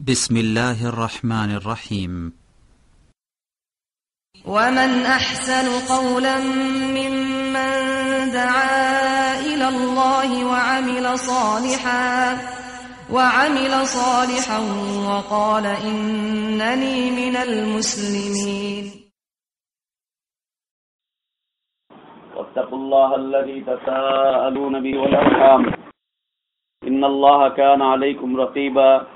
بسم الله الرحمن الرحيم. ومن أحسن قولا ممن دعا إلى الله وعمل صالحا وعمل صالحا وقال إنني من المسلمين. واتقوا الله الذي تساءلون به والأرحام. إن الله كان عليكم رقيبا.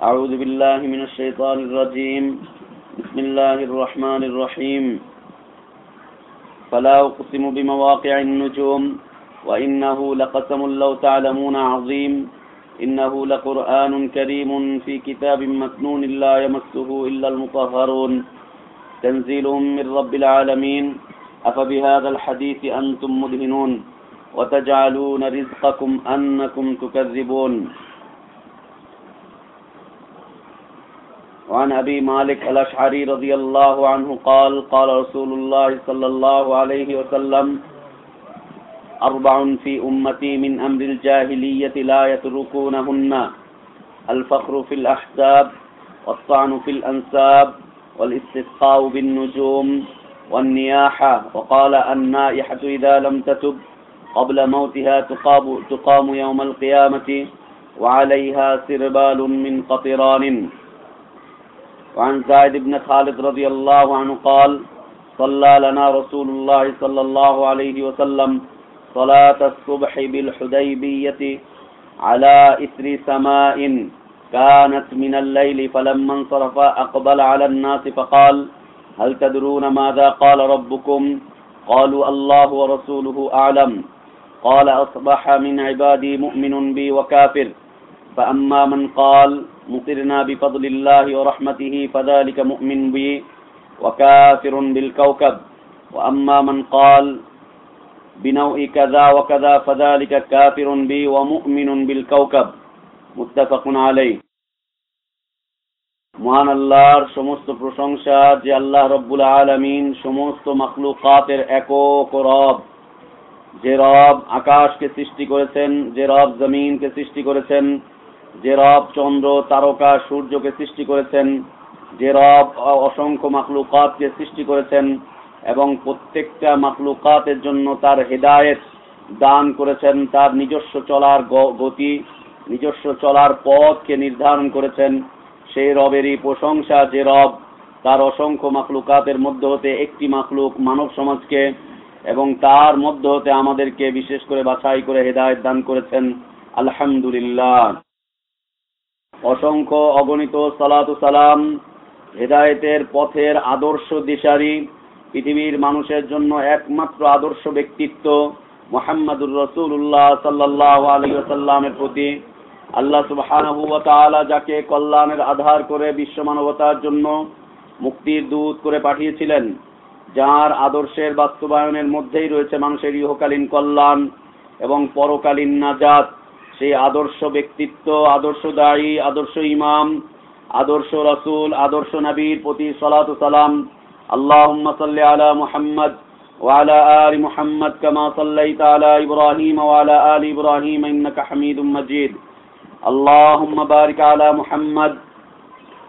أعوذ بالله من الشيطان الرجيم. بسم الله الرحمن الرحيم. فلا أقسم بمواقع النجوم وإنه لقسم لو تعلمون عظيم. إنه لقرآن كريم في كتاب مكنون لا يمسه إلا المطهرون. تنزيل من رب العالمين. أفبهذا الحديث أنتم مدهنون. وتجعلون رزقكم أنكم تكذبون. وعن أبي مالك الأشعري رضي الله عنه قال قال رسول الله صلى الله عليه وسلم أربع في أمتي من أمر الجاهلية لا يتركونهن الفخر في الأحساب والطعن في الأنساب والاستسقاء بالنجوم والنياحة وقال النائحة إذا لم تتب قبل موتها تقام, تقام يوم القيامة وعليها سربال من قطران. وعن زائد بن خالد رضي الله عنه قال صلى لنا رسول الله صلى الله عليه وسلم صلاة الصبح بالحديبية على إثر سماء كانت من الليل فلما انصرف أقبل على الناس فقال هل تدرون ماذا قال ربكم؟ قالوا الله ورسوله أعلم. قال أصبح من عبادي مؤمن بي وكافر. فأما من قال مطرنا بفضل الله ورحمته فذلك مؤمن بي وكافر بالكوكب وأما من قال بنوع كذا وكذا فذلك كافر بي ومؤمن بالكوكب متفق عليه মহান আল্লাহর সমস্ত প্রশংসা যে আল্লাহ রব্বুল আলমিন সমস্ত মখলুকাতের একক রব যে রব আকাশকে সৃষ্টি করেছেন যে রব জমিনকে সৃষ্টি করেছেন যে রব চন্দ্র তারকা সূর্যকে সৃষ্টি করেছেন, যে রব অসংখ্য মাকলুকাতকে সৃষ্টি করেছেন এবং প্রত্যেকটা মাকলুকাতের জন্য তার হেদায়েত দান করেছেন, তার নিজস্ব চলার গতি, নিজস্ব চলার পথকে নির্ধারণ করেছেন। সেই রবেরই প্রশংসা, যে রব তার অসংখ্য মাকলুকাতের মধ্য হতে একটি মাকলুক মানব সমাজকে এবং তার মধ্য হতে আমাদেরকে বিশেষ করে বাছাই করে হেদায়ত দান করেছেন। আলহামদুলিল্লাহ। অসংখ্য অগণিত সালাতু সালাম, হেদায়েতের পথের আদর্শ দিশারি, পৃথিবীর মানুষের জন্য একমাত্র আদর্শ ব্যক্তিত্ব মোহাম্মদুর রসুল্লাহ সাল্লাহ আলহিসাল্লামের প্রতি। আল্লাহ ওয়া যাকে কল্যাণের আধার করে বিশ্ব মানবতার জন্য মুক্তির দূত করে পাঠিয়েছিলেন, যার আদর্শের বাস্তবায়নের মধ্যেই রয়েছে মানুষের ইহকালীন কল্যাণ এবং পরকালীন নাজাত। সেই আদর্শ ব্যক্তিত্ব আদর্শ দায়ী আদর্শ ইমাম আদর্শ রসুল আদর্শ নবীর প্রতি সালাত সালাম আল্লাহ সাল্লি আলা মুহাম্মদ وعلى آل محمد كما صليت على إبراهيم وعلى آل إبراهيم إنك حميد مجيد اللهم بارك على محمد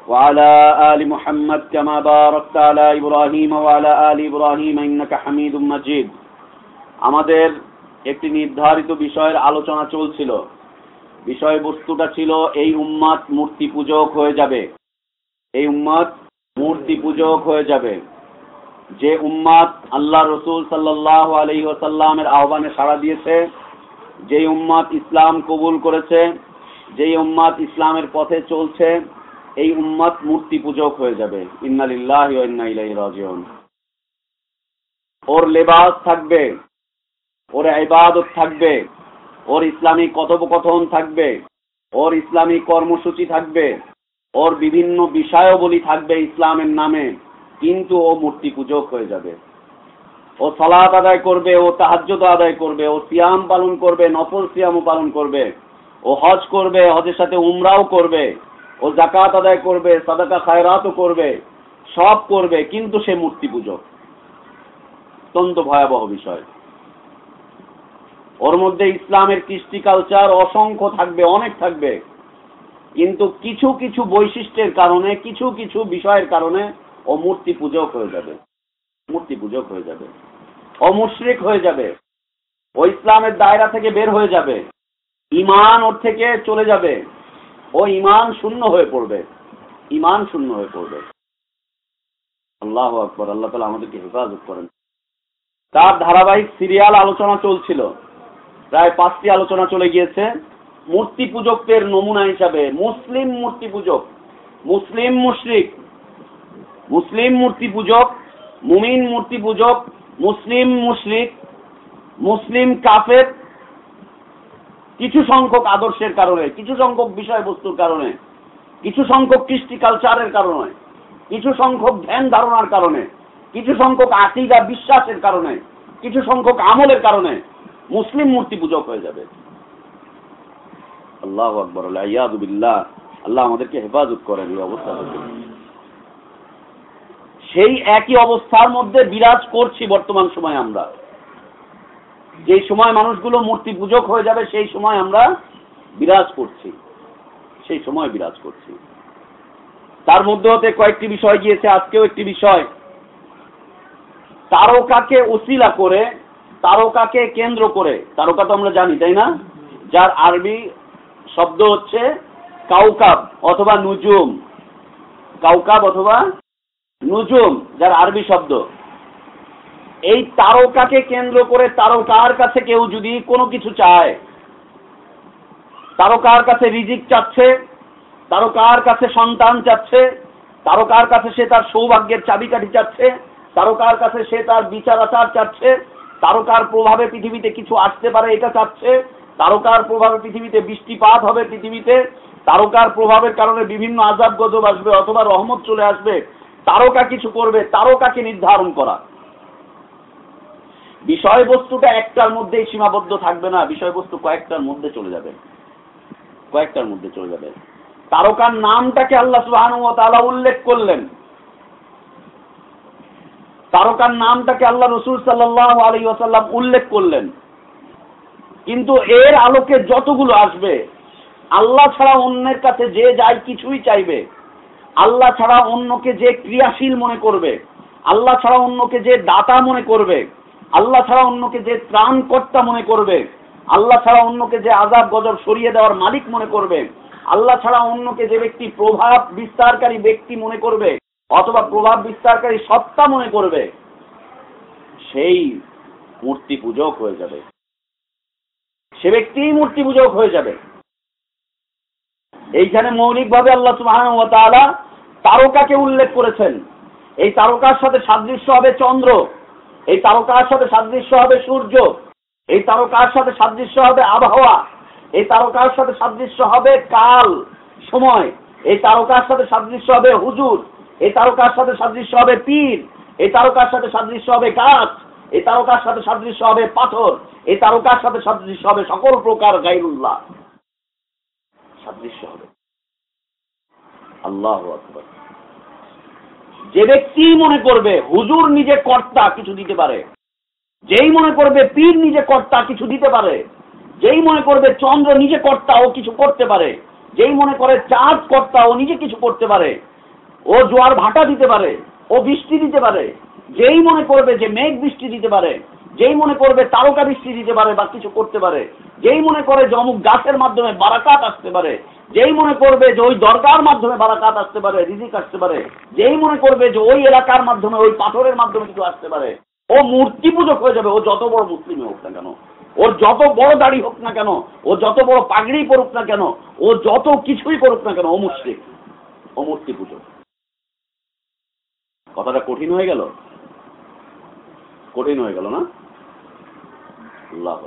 وعلى آل محمد كما باركت على إبراهيم وعلى آل إبراهيم إنك حميد مجيد আমাদের একটি নির্ধারিত বিষয়ের আলোচনা চলছিল বিষয়বস্তুটা ছিল এই উম্মাদ মূর্তি পূজক হয়ে যাবে। এই উম্মাদ মূর্তি পূজক হয়ে যাবে। যে উম্মাদ আল্লাহ রসুল সাল্লাহ আলহি ওসাল্লামের আহ্বানে সাড়া দিয়েছে, যেই উম্মাদ ইসলাম কবুল করেছে, যেই উম্মাদ ইসলামের পথে চলছে, এই উম্মাদ মূর্তি পূজক হয়ে যাবে। ইন্নালিল্লাহ রাজিউন। ওর লেবাস থাকবে, ওর ইবাদত থাকবে ওর ইসলামী কথোপকথন থাকবে, ওর ইসলামী কর্মসূচি থাকবে, ওর বিভিন্ন বিষয়াবলী থাকবে ইসলামের নামে, কিন্তু ও মূর্তি পূজক হয়ে যাবে। ও সলাৎ আদায় করবে, ও তাহাজ্জুদ আদায় করবে, ও সিয়াম পালন করবে, নফল সিয়ামও পালন করবে, ও হজ করবে, হজের সাথে উমরাও করবে, ও জাকাত আদায় করবে, সাদাকা খায়রাতও করবে, সব করবে, কিন্তু সে মূর্তি পূজক। অত্যন্ত ভয়াবহ বিষয়। ওর মধ্যে ইসলামের কৃষ্টি কালচার অসংখ্য থাকবে, অনেক থাকবে। কিন্তু কিছু কিছু বৈশিষ্ট্যের কারণে, কিছু কিছু বিষয়ের কারণে ও মূর্তি পূজক হয়ে যাবে। মূর্তি পূজক হয়ে যাবে। অমুশ্রিক হয়ে যাবে। ও ইসলামের দায়রা থেকে বের হয়ে যাবে। ইমান ওর থেকে চলে যাবে। ও ইমান শূন্য হয়ে পড়বে। ইমান শূন্য হয়ে পড়বে। আল্লাহ আকবর, আল্লাহ তালা আমাদেরকে হেফাজত করেন। তার ধারাবাহিক সিরিয়াল আলোচনা চলছিল। প্রায় পাঁচটি আলোচনা চলে গিয়েছে। মূর্তি পূজকদের নমুনা হিসাবে মুসলিম মূর্তি পূজক, মুসলিম মুশরিক, মুসলিম মূর্তি পূজক, মুমিন মূর্তি পূজক, মুসলিম মুশরিক, মুসলিম কাফের, কিছু সংখ্যক আদর্শের কারণে, কিছু সংখ্যক বিষয়বস্তুর কারণে, কিছু সংখ্যক কৃষ্টি কালচারের কারণে, কিছু সংখ্যক ধ্যান ধারণার কারণে, কিছু সংখ্যক আকিদা বিশ্বাসের কারণে, কিছু সংখ্যক আমলের কারণে মুসলিম মূর্তি পূজক হয়ে যাবে। আল্লাহ আকবর ইয়াদুবিল্লাহ আল্লাহ আমাদেরকে হেফাজত করেন এই অবস্থা সেই একই অবস্থার মধ্যে বিরাজ করছি বর্তমান সময় আমরা। যে সময় মানুষগুলো মূর্তি পূজক হয়ে যাবে, সেই সময় আমরা বিরাজ করছি। সেই সময় বিরাজ করছি। তার মধ্যে হতে কয়েকটি বিষয় গিয়েছে, আজকেও একটি বিষয়। তারকাকে ওসিলা করে তারকাকে কেন্দ্র করে, তারকা তো আমরা জানি, তাই না? যার আরবি শব্দ হচ্ছে কাউকাব অথবা নুজুম। কাউকাব অথবা নুজুম, যার আরবি শব্দ। এই তারকাকে কেন্দ্র করে তারকার কাছে কেউ যদি কোনো কিছু চায়, তারকার কাছে রিজিক চাচ্ছে, তারকার কাছে সন্তান চাচ্ছে, তারকার কাছে সে তার সৌভাগ্যের চাবিকাঠি চাচ্ছে, তারকার কাছে সে তার বিচার আচার চাচ্ছে তারকার প্রভাবে পৃথিবীতে কিছু আসতে পারে, এটা চাচ্ছে। তারকার প্রভাবে পৃথিবীতে বৃষ্টিপাত হবে পৃথিবীতে। তারকার প্রভাবের কারণে বিভিন্ন আজাব গজব আসবে অথবা রহমত চলে আসবে। তারকা কিছু করবে, তারকাকে নির্ধারণ করা। বিষয়বস্তুটা একটার মধ্যেই সীমাবদ্ধ থাকবে না, বিষয়বস্তু কয়েকটার মধ্যে চলে যাবে। কয়েকটার মধ্যে চলে যাবে। তারকার নামটাকে আল্লাহ সুবাহ উল্লেখ করলেন। তারকার নামটাকে আল্লাহ রসুল সাল্লাহ আলী ওসাল্লাম উল্লেখ করলেন। কিন্তু এর আলোকে যতগুলো আসবে, আল্লাহ ছাড়া অন্যের কাছে যে যায় কিছুই চাইবে, আল্লাহ ছাড়া অন্যকে যে ক্রিয়াশীল মনে করবে, আল্লাহ ছাড়া অন্যকে যে দাতা মনে করবে, আল্লাহ ছাড়া অন্যকে যে ত্রাণকর্তা মনে করবে, আল্লাহ ছাড়া অন্যকে যে আজাব গজব সরিয়ে দেওয়ার মালিক মনে করবে, আল্লাহ ছাড়া অন্যকে যে ব্যক্তি প্রভাব বিস্তারকারী ব্যক্তি মনে করবে অথবা প্রভাব বিস্তারকারী সত্তা মনে করবে, সেই মূর্তি পূজক হয়ে যাবে। সে ব্যক্তি মূর্তি পূজক হয়ে যাবে। এইখানে মৌলিকভাবে আল্লাহ সুবাহ তারকাকে উল্লেখ করেছেন। এই তারকার সাথে সাদৃশ্য হবে চন্দ্র, এই তারকার সাথে সাদৃশ্য হবে সূর্য, এই তারকার সাথে সাদৃশ্য হবে আবহাওয়া, এই তারকার সাথে সাদৃশ্য হবে কাল, সময়, এই তারকার সাথে সাদৃশ্য হবে হুজুর। এই তারকার সাথে সাদৃশ্য হবে পীর এই তারকার সাথে সাদৃশ্য হবে গাছ এই তারকার সাথে সাদৃশ্য হবে পাথর এই তারকার সাথে সাদৃশ্য হবে সকল প্রকার গাইরুল্লাহ। সাদৃশ্য হবে। আল্লাহ যে ব্যক্তি মনে করবে হুজুর নিজে কর্তা কিছু দিতে পারে, যেই মনে করবে পীর নিজে কর্তা কিছু দিতে পারে, যেই মনে করবে চন্দ্র নিজে কর্তা ও কিছু করতে পারে, যেই মনে করে চাঁদ কর্তা ও নিজে কিছু করতে পারে ও জোয়ার ভাটা দিতে পারে, ও বৃষ্টি দিতে পারে, যেই মনে করবে যে মেঘ বৃষ্টি দিতে পারে, যেই মনে করবে তারকা বৃষ্টি দিতে পারে বা কিছু করতে পারে, যেই মনে করে যে অমুক গাছের মাধ্যমে বারাকাত আসতে পারে, যেই মনে করবে যে ওই দরগার মাধ্যমে বারাকাত আসতে পারে, রিজিক আসতে পারে, যেই মনে করবে যে ওই এলাকার মাধ্যমে, ওই পাথরের মাধ্যমে কিছু আসতে পারে, ও মূর্তি পূজক হয়ে যাবে, ও যত বড় মুসলিম হোক না কেন, ওর যত বড় দাড়ি হোক না কেন, ও যত বড় পাগড়ি পড়ুক না কেন, ও যত কিছুই করুক না কেন, ও মুসলিম, ও মূর্তি পূজক কথাটা কঠিন হয়ে গেল? কঠিন হয়ে গেল না? আল্লাহ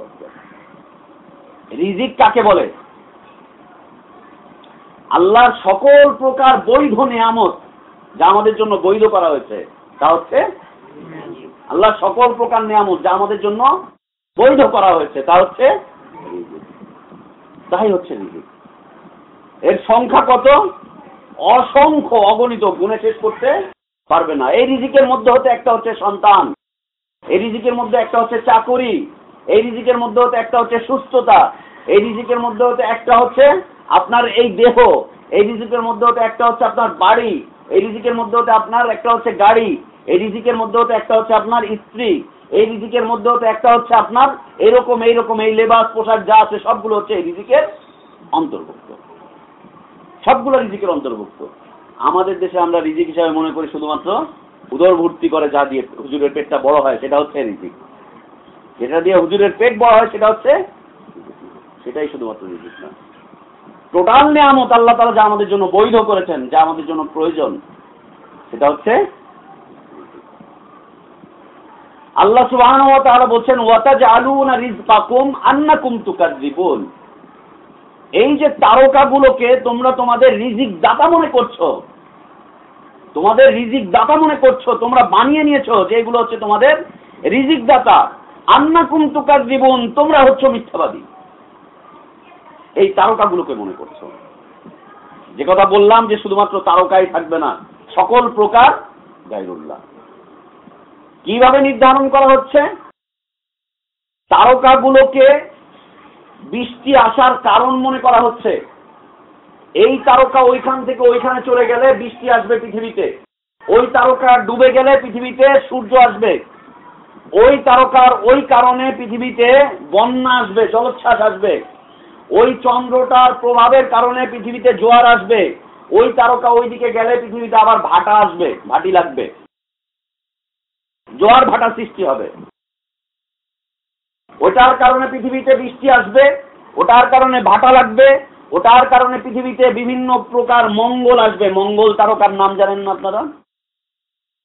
রিজিক কাকে বলে? আল্লাহর সকল প্রকার বৈধ নিয়ামত যা আমাদের জন্য বৈধ করা হয়েছে, তা হচ্ছে আল্লাহ সকল প্রকার নিয়ামত যা আমাদের জন্য বৈধ করা হয়েছে, তা হচ্ছে তাই হচ্ছে রিজিক। এর সংখ্যা কত? অসংখ্য অগণিত গুণে শেষ করতে পারবে না। এই রিজিকের মধ্যে হতে একটা হচ্ছে সন্তান। এই রিজিকের মধ্যে একটা হচ্ছে চাকরি। এই রিজিকের মধ্যে হতে একটা হচ্ছে সুস্থতা। এই রিজিকের মধ্যে হতে একটা হচ্ছে আপনার এই দেহ। এই রিজিকের মধ্যে হতে একটা হচ্ছে আপনার বাড়ি। এই রিজিকের মধ্যে হতে আপনার একটা হচ্ছে গাড়ি। এই রিজিকের মধ্যে হতে একটা হচ্ছে আপনার স্ত্রী। এই রিজিকের মধ্যে হতে একটা হচ্ছে আপনার এরকম, এইরকম, এই লেবাস, পোশাক যা আছে সবগুলো হচ্ছে এই রিজিকের অন্তর্ভুক্ত। সবগুলো রিজিকের অন্তর্ভুক্ত। আমাদের দেশে আমরা রিজিক হিসাবে মনে করি শুধুমাত্র উদর ভর্তি করে যা দিয়ে হুজুরের পেটটা বড় হয়, সেটা হচ্ছে রিজিক। যেটা দিয়ে হুজুরের পেট বড় হয়, সেটা হচ্ছে সেটাই শুধুমাত্র রিজিক না। টোটাল নিয়ামত আল্লাহ তালা যা আমাদের জন্য বৈধ করেছেন, যা আমাদের জন্য প্রয়োজন, সেটা হচ্ছে আল্লাহ সুবহান ওয়া তাআলা বলছেন ওয়াতাজআলুনা রিজকাকুম আন্নাকুম তুকাজ্জিবুন এই যে তারকাগুলোকে তোমরা তোমাদের রিজিক দাতা মনে করছ, তোমাদের রিজিক দাতা মনে করছ, তোমরা বানিয়ে নিয়েছো যে এগুলো হচ্ছে তোমাদের রিজিক দাতা। আন্নাকুম তুকাজ্জিবুন তোমরা হচ্ছে মিথ্যাবাদী। এই তারকাগুলোকে মনে করছ। যে কথা বললাম যে শুধুমাত্র তারকাই থাকবে না, সকল প্রকার গাইরুল্লাহ কীভাবে নির্ধারণ করা হচ্ছে? তারকাগুলোকে বৃষ্টি আসার কারণ মনে করা হচ্ছে। এই তারকা ওইখান থেকে ওইখানে চলে গেলে বৃষ্টি আসবে পৃথিবীতে। ওই তারকা ডুবে গেলে পৃথিবীতে সূর্য আসবে। ওই তারকার ওই কারণে পৃথিবীতে বন্যা আসবে, জলোচ্ছ্বাস আসবে। ওই চন্দ্রটার প্রভাবের কারণে পৃথিবীতে জোয়ার আসবে। ওই তারকা ওইদিকে গেলে পৃথিবীতে আবার ভাটা আসবে, ভাটি লাগবে। জোয়ার ভাটা সৃষ্টি হবে। ওটার কারণে পৃথিবীতে বৃষ্টি আসবে, ওটার কারণে ভাটা লাগবে, ওটার কারণে পৃথিবীতে বিভিন্ন প্রকার মঙ্গল আসবে। মঙ্গল তারকার নাম জানেন না আপনারা?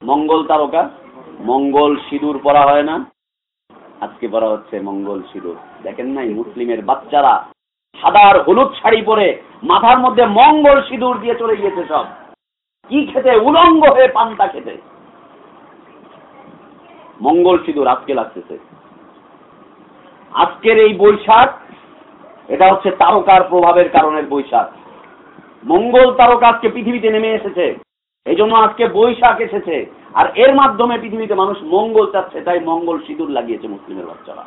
মঙ্গল তারকা? মঙ্গল সিঁদুর পরা হয় না। আজকে পরা হচ্ছে মঙ্গল সিঁদুর। দেখেন নাই, মুসলিমের বাচ্চারা সাদার হলুদ শাড়ি পরে মাথার মধ্যে মঙ্গল সিঁদুর দিয়ে চলে গিয়েছে সব। কি খেতে? উলঙ্গ হয়ে পান্তা খেতে। মঙ্গল সিঁদুর আজকে লাগতেছে। আজকের এই বৈশাখ, এটা হচ্ছে তারকার প্রভাবের কারণের বৈশাখ। মঙ্গল তারকা আজকে পৃথিবীতে নেমে এসেছে এই জন্য আজকে বৈশাখ এসেছে। আর এর মাধ্যমে পৃথিবীতে মানুষ মঙ্গল চাচ্ছে, তাই মঙ্গল সিঁদুর লাগিয়েছে মুসলিমের বাচ্চারা।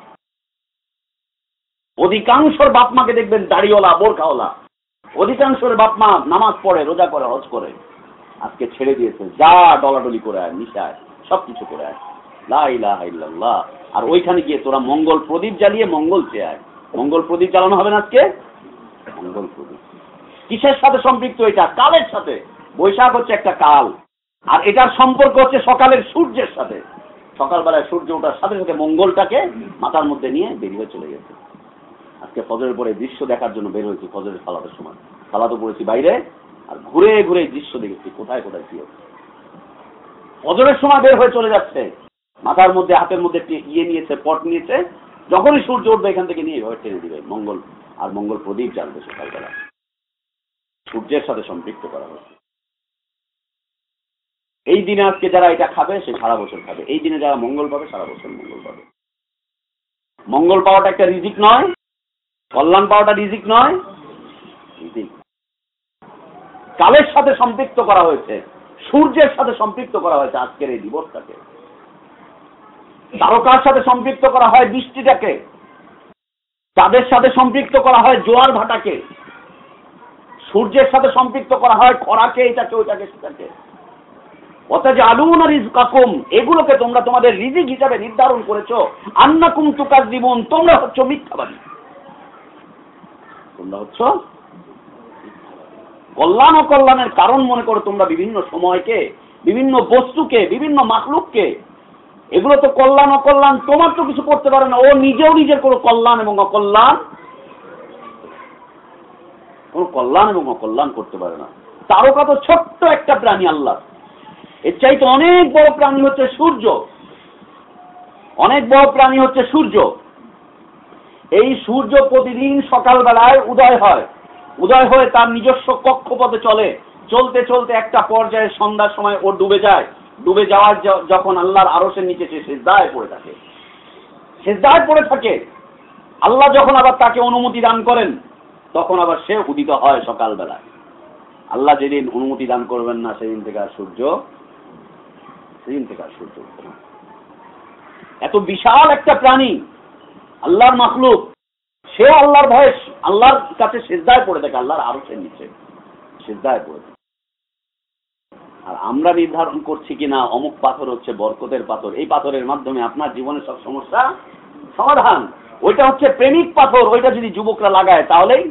অধিকাংশর বাপমাকে দেখবেন দাড়িওয়ালা, বোরখাওয়ালা। অধিকাংশের বাপমা নামাজ পড়ে, রোজা করে, হজ করে। আজকে ছেড়ে দিয়েছে, যা ডলাডলি করে আয়, মিশায়, সবকিছু করে আয়। আর ওইখানে গিয়ে তোরা মঙ্গল প্রদীপ জ্বালিয়ে মঙ্গল চেয়ে আয় মঙ্গল প্রদীপ জ্বালানো হবে না আজকে? মঙ্গল প্রদীপ। কিসের সাথে সম্পৃক্ত এটা? কালের সাথে। বৈশাখ হচ্ছে একটা কাল। আর এটার সম্পর্ক হচ্ছে সকালের সূর্যের সাথে। সকালবেলায় সূর্য ওঠার সাথে সাথে মঙ্গলটাকে মাথার মধ্যে নিয়ে বেরিয়ে চলে গেছে। আজকে ফজরের পরে দৃশ্য দেখার জন্য বের হয়েছি ফজরের সালাদের সময়। সালাদও পড়েছি বাইরে, আর ঘুরে ঘুরে দৃশ্য দেখেছি কোথায় কোথায় কি হচ্ছে। ফজরের সময় বের হয়ে চলে যাচ্ছে। মাথার মধ্যে, হাতের মধ্যে ইয়ে নিয়েছে, পট নিয়েছে, যখনই সূর্য উঠবে এখান থেকে নিয়ে এভাবে টেনে দিবে। মঙ্গল আর মঙ্গল প্রদীপ জ্বালবে সকালবেলা। সূর্যের সাথে সম্পৃক্ত করা হচ্ছে এই দিনে আজকে যারা এটা খাবে, সে সারা বছর খাবে। এই দিনে যারা মঙ্গল পাবে, সারা বছর মঙ্গল পাবে। মঙ্গল পাওয়াটা একটা রিজিক নয়, কল্যাণ পাওয়াটা রিজিক নয়, রিজিক। কালের সাথে সম্পৃক্ত করা হয়েছে, সূর্যের সাথে সম্পৃক্ত করা হয়েছে আজকের এই দিবসটাকে। তারকার সাথে সম্পৃক্ত করা হয় বৃষ্টিটাকে। তাদের সাথে সম্পৃক্ত করা হয় জোয়ার ভাটাকে। সূর্যের সাথে সম্পৃক্ত করা হয় খরাকে, এটাকে, ওইটাকে, সেটাকে। অথচ আলুন কাকুম এগুলোকে তোমরা তোমাদের রিজিক হিসাবে নির্ধারণ করেছ। আন্নাকুম তুকার জীবন তোমরা হচ্ছ মিথ্যাবাদী। তোমরা হচ্ছ কল্যাণ অকল্যাণের কারণ মনে করো তোমরা বিভিন্ন সময়কে, বিভিন্ন বস্তুকে, বিভিন্ন মাকলুককে এগুলো তো কল্যাণ, অকল্যাণ, তোমার তো কিছু করতে পারে না। ও নিজেও নিজের কোনো কল্যাণ এবং অকল্যাণ, কোন কল্যাণ এবং অকল্যাণ করতে পারে না। তারকা তো ছোট্ট একটা প্রাণী আল্লাহ। এর চাইতে অনেক বড় প্রাণী হচ্ছে সূর্য। অনেক বড় প্রাণী হচ্ছে সূর্য। এই সূর্য প্রতিদিন সকালবেলায় উদয় হয়। উদয় হয়ে তার নিজস্ব কক্ষপথে চলে। চলতে চলতে একটা পর্যায়ে সন্ধ্যার সময় ও ডুবে যায়। ডুবে যাওয়ার যখন আল্লাহর আরশের নিচে সে সেজদায় পড়ে থাকে সেজদায় পড়ে থাকে আল্লাহ যখন আবার তাকে অনুমতি দান করেন, তখন আবার সে উদিত হয় সকালবেলায় আল্লাহ যেদিন অনুমতি দান করবেন না, সেদিন থেকে আর সূর্য, সেদিন থেকে আর সূর্য। এত বিশাল একটা প্রাণী, আল্লাহর মাখলুক সে আল্লাহর ভয়ে, আল্লাহর কাছে সেজদায় পড়ে থাকে, আল্লাহর আরও সে নিচে সেজদায় পড়ে। আর আমরা নির্ধারণ করছি কিনা, অমুক পাথর হচ্ছে বরকতের পাথর, এই পাথরের মাধ্যমে আপনার জীবনের সব সমস্যা সমাধান। ওইটা হচ্ছে প্রেমিক পাথর, ওইটা যদি যুবকরা লাগায় তাহলেই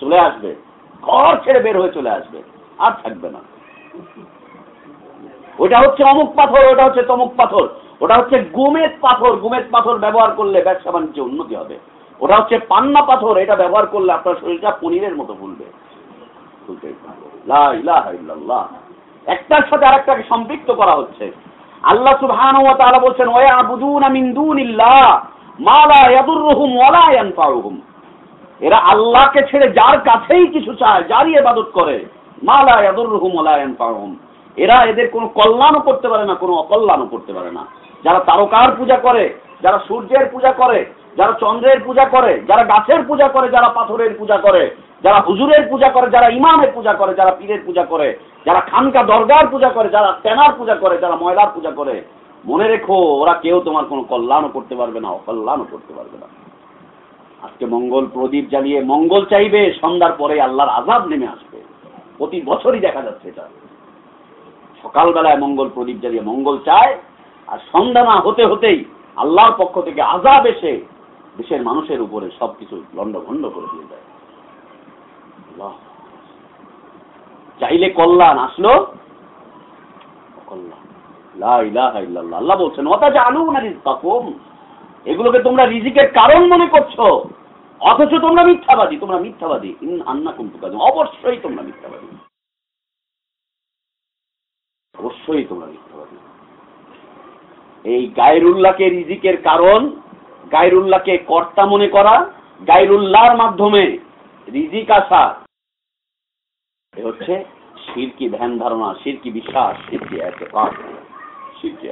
চলে আসবে। ঘর ছেড়ে বের হয়ে চলে আসবে, আর থাকবে না। ওটা হচ্ছে অমুক পাথর ওটা হচ্ছে তমুক পাথর, ওটা হচ্ছে গুমেত পাথর। গুমেত পাথর ব্যবহার করলে ব্যবসা বাণিজ্যে উন্নতি হবে। ওটা হচ্ছে পান্না পাথর, এটা ব্যবহার করলে আপনার শরীরটা পনিরের মতো ফুলবে। ফুলতে একটার সাথে আরেকটাকে সম্পৃক্ত করা হচ্ছে। আল্লাহ সুবহানাহু ওয়া তাআলা বলছেন ওয়া মিন দুনিল্লাহ মা লা ইয়াদুররুহুম ওয়া লা ইয়ানফাউহুম। এরা আল্লাহকে ছেড়ে যার কাছেই কিছু চায়, যারই ইবাদত করে, মা লা ইয়াদুররুহুম ওয়া লা ইয়ানফাউহুম। এরা এদের কোনো কল্যাণও করতে পারে না, কোনো অকল্যাণও করতে পারে না। যারা তারকার পূজা করে, যারা সূর্যের পূজা করে যারা চন্দ্রের পূজা করে, যারা গাছের পূজা করে, যারা পাথরের পূজা করে, যারা হুজুরের পূজা করে, যারা ইমামের পূজা করে, যারা পীরের পূজা করে, যারা খানকা দরগার পূজা করে, যারা তেনার পূজা করে, যারা ময়লার পূজা করে, মনে রেখো, ওরা কেউ তোমার কোনো কল্যাণও করতে পারবে না, অকল্যাণও করতে পারবে না। আজকে মঙ্গল প্রদীপ জ্বালিয়ে, মঙ্গল চাইবে, সন্ধ্যার পরে আল্লাহর আজাব নেমে আসবে। প্রতি বছরই দেখা যাচ্ছে এটা। সকালবেলায় মঙ্গল প্রদীপ জ্বালিয়ে মঙ্গল চায়, আর সন্ধ্যা না হতে হতেই আল্লাহর পক্ষ থেকে আজাব এসে দেশের মানুষের উপরে সবকিছু লন্ডভন্ড করে দিয়ে আল্লাহ। চাইলে কল্যাণ আসলো আল্লাহ বলছেন আলু না এগুলোকে তোমরা রিজিকের কারণ মনে করছ। অথচ তোমরা মিথ্যাবাদী তোমরা মিথ্যাবাদী। আন্না অবশ্যই তোমরা মিথ্যাবাদী। অবশ্যই তোমরা মিথ্যাবাদী। এই গায়রুল্লাহকে রিজিকের কারণ গায়রুল্লাহকে কর্তা মনে করা গাইরুল্লাহর মাধ্যমে রিজিক আসা। এ হচ্ছে শিরকি ধ্যান ধারণা, শিরকি বিশ্বাস, শিরকি এতেকাদ শিরকি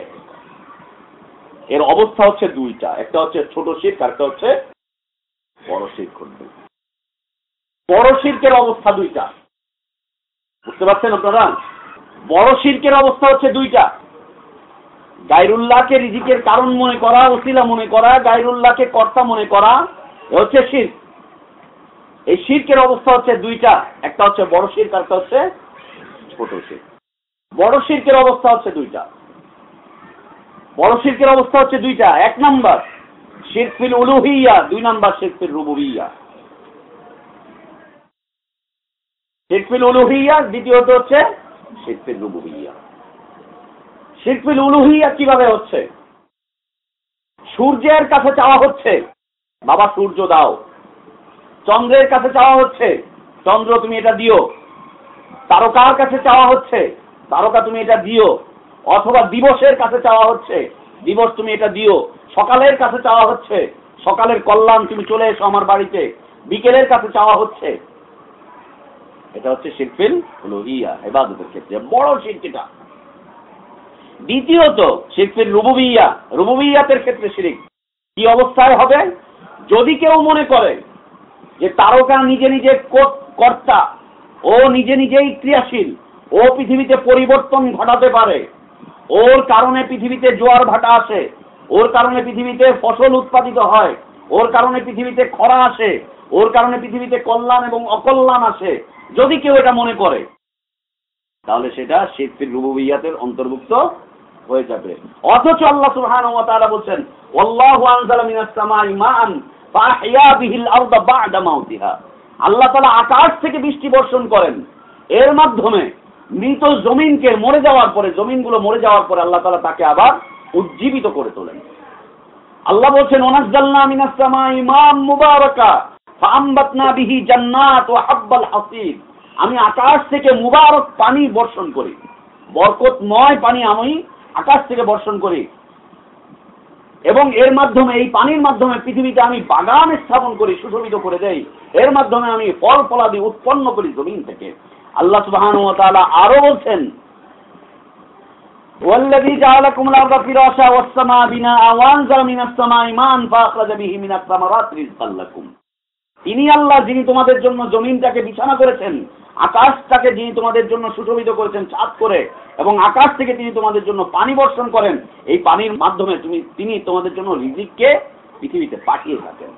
এর অবস্থা হচ্ছে দুইটা, একটা হচ্ছে ছোট শির্ক একটা হচ্ছে বড় শির্ক বড় শির্কের অবস্থা দুইটা। বুঝতে পারছেন আপনারা? বড় শির্কের অবস্থা হচ্ছে দুইটা। গাইরুল্লাহকে রিজিকের কারণ মনে করা, ওসিলা মনে করা গাইরুল্লাহকে কর্তা মনে করা হচ্ছে শির্ক এই শির্কের অবস্থা হচ্ছে দুইটা, একটা হচ্ছে বড় আর একটা হচ্ছে ছোট শির্ক বড় শির্কের অবস্থা হচ্ছে দুইটা। বড় শির্কের অবস্থা হচ্ছে দুইটা। এক নাম্বার শিরফিল উলুহিয়া, দুই নাম্বার শিরফিল রুবুবিয়া। শিরফিল উলুহিয়া, দ্বিতীয়ত হচ্ছে শিরফিল রুবুবিয়া। শিরফিল উলুহিয়া কীভাবে হচ্ছে? সূর্যের কাছে চাওয়া হচ্ছে, বাবা সূর্য দাও। চন্দ্রের কাছে চাওয়া হচ্ছে, চন্দ্র তুমি এটা দিও। তারকার কাছে চাওয়া হচ্ছে, তারকা তুমি এটা দিও। অথবা দিবসের কাছে চাওয়া হচ্ছে, দিবস তুমি এটা দিও। সকালের কাছে চাওয়া হচ্ছে, সকালের কল্যাণ তুমি চলে এসো আমার বাড়িতে। বিকেলের কাছে চাওয়া হচ্ছে। এটা হচ্ছে শিল্পিল লোহিয়া এবাদতের ক্ষেত্রে। বড় শিল্পীটা। দ্বিতীয়ত শিল্পীর রুবুবিয়া রুবুবিয়াতের ক্ষেত্রে শিরিক। কি অবস্থায় হবে? যদি কেউ মনে করে যে তারকা নিজে নিজে কর্তা, ও নিজে নিজেই ক্রিয়াশীল, ও পৃথিবীতে পরিবর্তন ঘটাতে পারে, ওর কারণে পৃথিবীতে জোয়ার ভাটা আসে, ওর কারণে পৃথিবীতে ফসল উৎপাদিত হয়, ওর কারণে পৃথিবীতে খরা আসে, ওর কারণে পৃথিবীতে কল্যাণ এবং অকল্যাণ আসে, যদি কেউ এটা মনে করে তাহলে সেটা শিল্পীর রুবুবিয়াতের অন্তর্ভুক্ত হয়ে যাবে। অথচ আল্লাহ সুবহানাহু ওয়া তাআলা আল্লাহু মাআন তাআলা আকাশ থেকে বৃষ্টি বর্ষণ করেন। এর মাধ্যমে মৃত জমিনকে মরে যাওয়ার পরে, জমিনগুলো মরে যাওয়ার পরে আল্লাহ তাআলা তাকে আবার উজ্জীবিত করে তোলেন। আল্লাহ বলছেন, ওনাজ্জালনা মিনাস সামাই মাআম মুবারাকা বিহি জান্নাত ওয়া হাব্বাল হাসিদ আমি আকাশ থেকে মুবারক পানি বর্ষণ করি বরকতময় পানি আমি আকাশ থেকে বর্ষণ করি এবং এর মাধ্যমে এই পানির মাধ্যমে পৃথিবীতে আমি বাগান স্থাপন করি সুশোভিত করে দেই এর মাধ্যমে আমি ফল ফলাদি উৎপন্ন করি জমিন থেকে আল্লাহ সুবহান ওয়া তাআলা আরো বলছেন والذي جعلكم الأرض فراشا والسماء بناء وأنزل من السماء ماء فأخرج به من الثمرات رزقا لكم তিনি আল্লাহ যিনি তোমাদের জন্য জমিনটাকে বিছানা করেছেন আকাশটাকে যিনি তোমাদের জন্য সুশোভিত করেছেন ছাদ করে, এবং আকাশ থেকে তিনি তোমাদের জন্য পানি বর্ষণ করেন, এই পানির মাধ্যমে তুমি, তিনি তোমাদের জন্য রিজিককে পৃথিবীতে পাঠিয়ে থাকেন।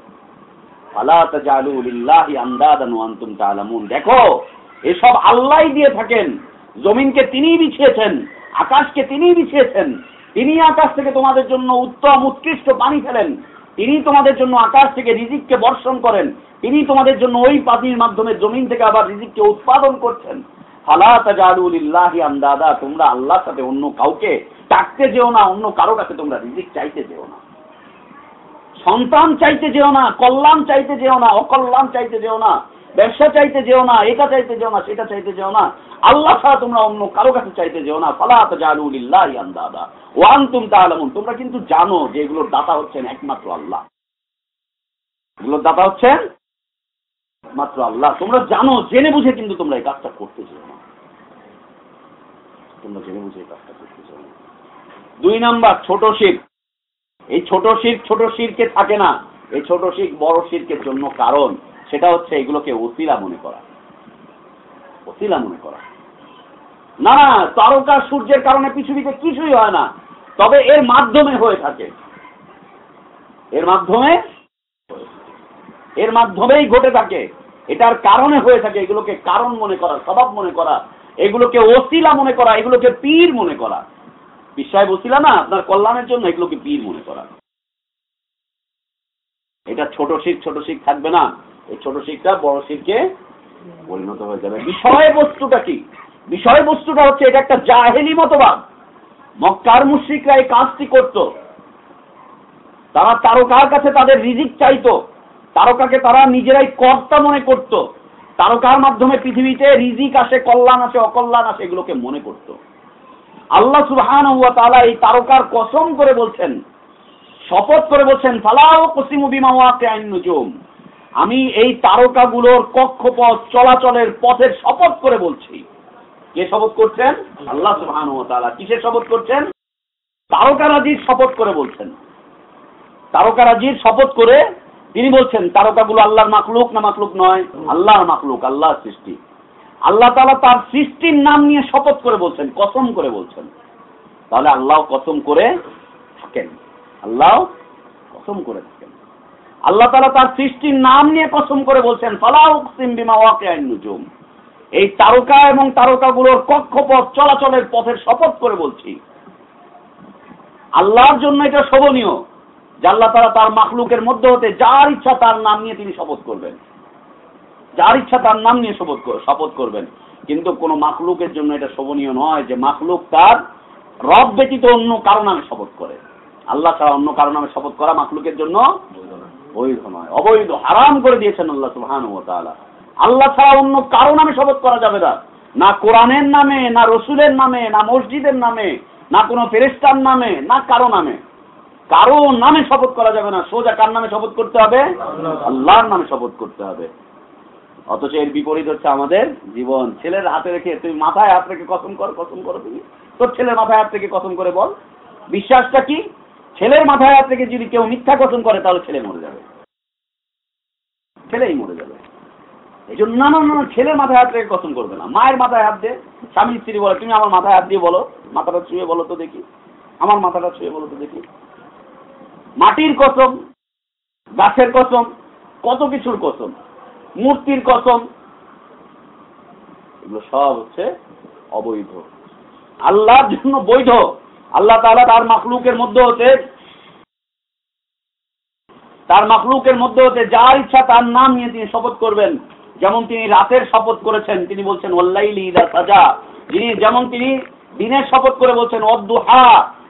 দেখো, এসব আল্লাহই দিয়ে থাকেন, জমিনকে তিনিই বিছিয়েছেন, আকাশকে তিনিই বিছিয়েছেন, তিনি আকাশ থেকে তোমাদের জন্য উত্তম, উৎকৃষ্ট পানি ফেলেন। তিনি তোমাদের জন্য আকাশ থেকে রিজিককে বর্ষণ করেন। তিনি তোমাদের জন্য ওই পানির মাধ্যমে জমিন থেকে আবার রিজিককে উৎপাদন করছেন। আন্দাদা, তোমরা আল্লাহর সাথে অন্য কাউকে ডাকতে যেও না, অন্য কারও কাছে তোমরা রিজিক চাইতে যেও না। সন্তান চাইতে যেও না, কল্যাণ চাইতে যেও না, অকল্যাণ চাইতে যেও না। ব্যবসা চাইতে যেও না, এটা চাইতে যেও না, সেটা চাইতে যেও না। আল্লাহ ছাড়া তোমরা অন্য কারও কাছে চাইতে যেও না। ফালাত জালুলিল্লাহ আন্দাদা। ওয়ান তুম তাহলামুন তোমরা কিন্তু জানো যে এগুলোর দাতা হচ্ছেন একমাত্র আল্লাহ। এগুলোর দাতা হচ্ছেন মাত্র আল্লাহ। তোমরা জানো, জেনে বুঝে কিন্তু তোমরা এই কাজটা করতে চাও না। তোমরা জেনে বুঝে এই কাজটা করতে চাও না। দুই নাম্বার, ছোট শিখ এই ছোট শিখ ছোট শিরকে থাকে না। এই ছোট শিখ বড় শিরকের জন্য কারণ। সেটা হচ্ছে এগুলোকে ওসিলা মনে করা। ওসিলা মনে করা। না না, তারকা সূর্যের কারণে পৃথিবীতে কিছুই হয় না। তবে এর মাধ্যমে হয়ে থাকে। এর মাধ্যমে এর মাধ্যমেই ঘটে থাকে। এটার কারণে হয়ে থাকে এগুলোকে কারণ মনে করা, স্বভাব মনে করা। এগুলোকে ওসিলা মনে করা, এগুলোকে পীর মনে করা। বিশ্বায় বসিলা না, আপনার কল্যাণের জন্য এগুলোকে পীর মনে করা। এটা ছোট শিখ ছোট শিখ থাকবে না। এই ছোট শিখটা বড় শিখকে পরিণত হয়ে যাবে। বিষয় বস্তুটা কি? বিষয় বস্তুটা হচ্ছে এটা একটা জাহেলি মতবাদ। মক্কার মুশ্রিকরা এই কাজটি করত। তারা তারকার কাছে তাদের রিজিক চাইতো। তারকাকে তারা নিজেরাই কর্তা মনে করত। তারকার মাধ্যমে পৃথিবীতে রিজিক আসে কল্যাণ আসে অকল্যাণ আসে এগুলোকে মনে করত। আল্লাহ সুবহান তাআলা এই তারকার কসম করে বলছেন শপথ করে বলছেন ফালাও কসিমু বিমা ওয়াকিআন নুজুম। আমি এই তারকাগুলোর কক্ষপথ চলাচলের পথের শপথ করে বলছি। কে শপথ করছেন? আল্লাহ তাআলা। কিসের শপথ করছেন? তারকারাজির শপথ করে বলছেন। তারকারাজির শপথ করে তিনি বলছেন, তারকাগুলো আল্লাহর মাকলুক না মাকলুক নয়, আল্লাহর মাকলুক আল্লাহর সৃষ্টি। আল্লাহ তালা তার সৃষ্টির নাম নিয়ে শপথ করে বলছেন, কসম করে বলছেন। তাহলে আল্লাহ কসম করে থাকেন। আল্লাহ কসম করে থাকেন। আল্লাহ তাআলা তার সৃষ্টির নাম নিয়ে কসম করে বলছেন, ফালাউ উকসিম বিমা ওয়াকিআন নুজুম। এই তারকা এবং তারকাগুলোর কক্ষপথ চলাচলের পথের শপথ করে বলছি। আল্লাহর জন্য এটা শোভনীয় যে আল্লাহ তারা তার মাখলুকের মধ্যে হতে যার ইচ্ছা তার নাম নিয়ে তিনি শপথ করবেন। যার ইচ্ছা তার নাম নিয়ে শপথ শপথ করবেন। কিন্তু কোন মাখলুকের জন্য এটা শোভনীয় নয় যে মাখলুক তার রব ব্যতীত অন্য কারও নামে শপথ করে। আল্লাহ ছাড়া অন্য কারও নামে শপথ করা মাখলুকের জন্য বৈধ নয়। অবৈধ, হারাম করে দিয়েছেন আল্লাহ সুবহান ও তাআলা। আল্লাহ ছাড়া অন্য কারও নামে শপথ করা যাবে না। না কোরআনের নামে, না রসুলের নামে, না মসজিদের নামে, না কোনো ফেরেস্তার নামে, না কারও নামে। কারও নামে শপথ করা যাবে না। সোজা কার নামে শপথ করতে হবে? আল্লাহর নামে শপথ করতে হবে। অথচ এর বিপরীত হচ্ছে আমাদের জীবন। ছেলের হাতে রেখে তুমি মাথায় হাত রেখে কসম কর, কসম করো, তুমি। তোর ছেলের মাথায় হাত রেখে কসম করে বল। বিশ্বাসটা কি? ছেলের মাথায় হাত রেখে যদি কেউ মিথ্যা কসম করে, তাহলে ছেলে মরে যাবে। ছেলেই মরে যাবে। এই জন্য না না না, ছেলের মাথায় হাত রেখে কসম করবে না। মায়ের মাথায় হাত দিয়ে স্বামী স্ত্রী বলে, তুমি আমার মাথায় হাত দিয়ে বলো। মাথাটা ছুঁয়ে বলো তো দেখি। আমার মাথাটা ছুঁয়ে বলো তো দেখি। মাটির কসম, গাছের কসম, কত কিছুর কসম। মূর্তির কসম, এগুলো সব হচ্ছে অবৈধ। আল্লাহর জন্য বৈধ। আল্লাহ তাআলা তার মাখলুকের মধ্যে হতে, তার মাখলুকের মধ্যে হতে যার ইচ্ছা তার নাম নিয়ে তিনি শপথ করবেন। যেমন তিনি রাতের শপথ করেছেন, তিনি বলছেন সাজা। যিনি, যেমন তিনি দিনের শপথ করে বলছেন অদ্দুহা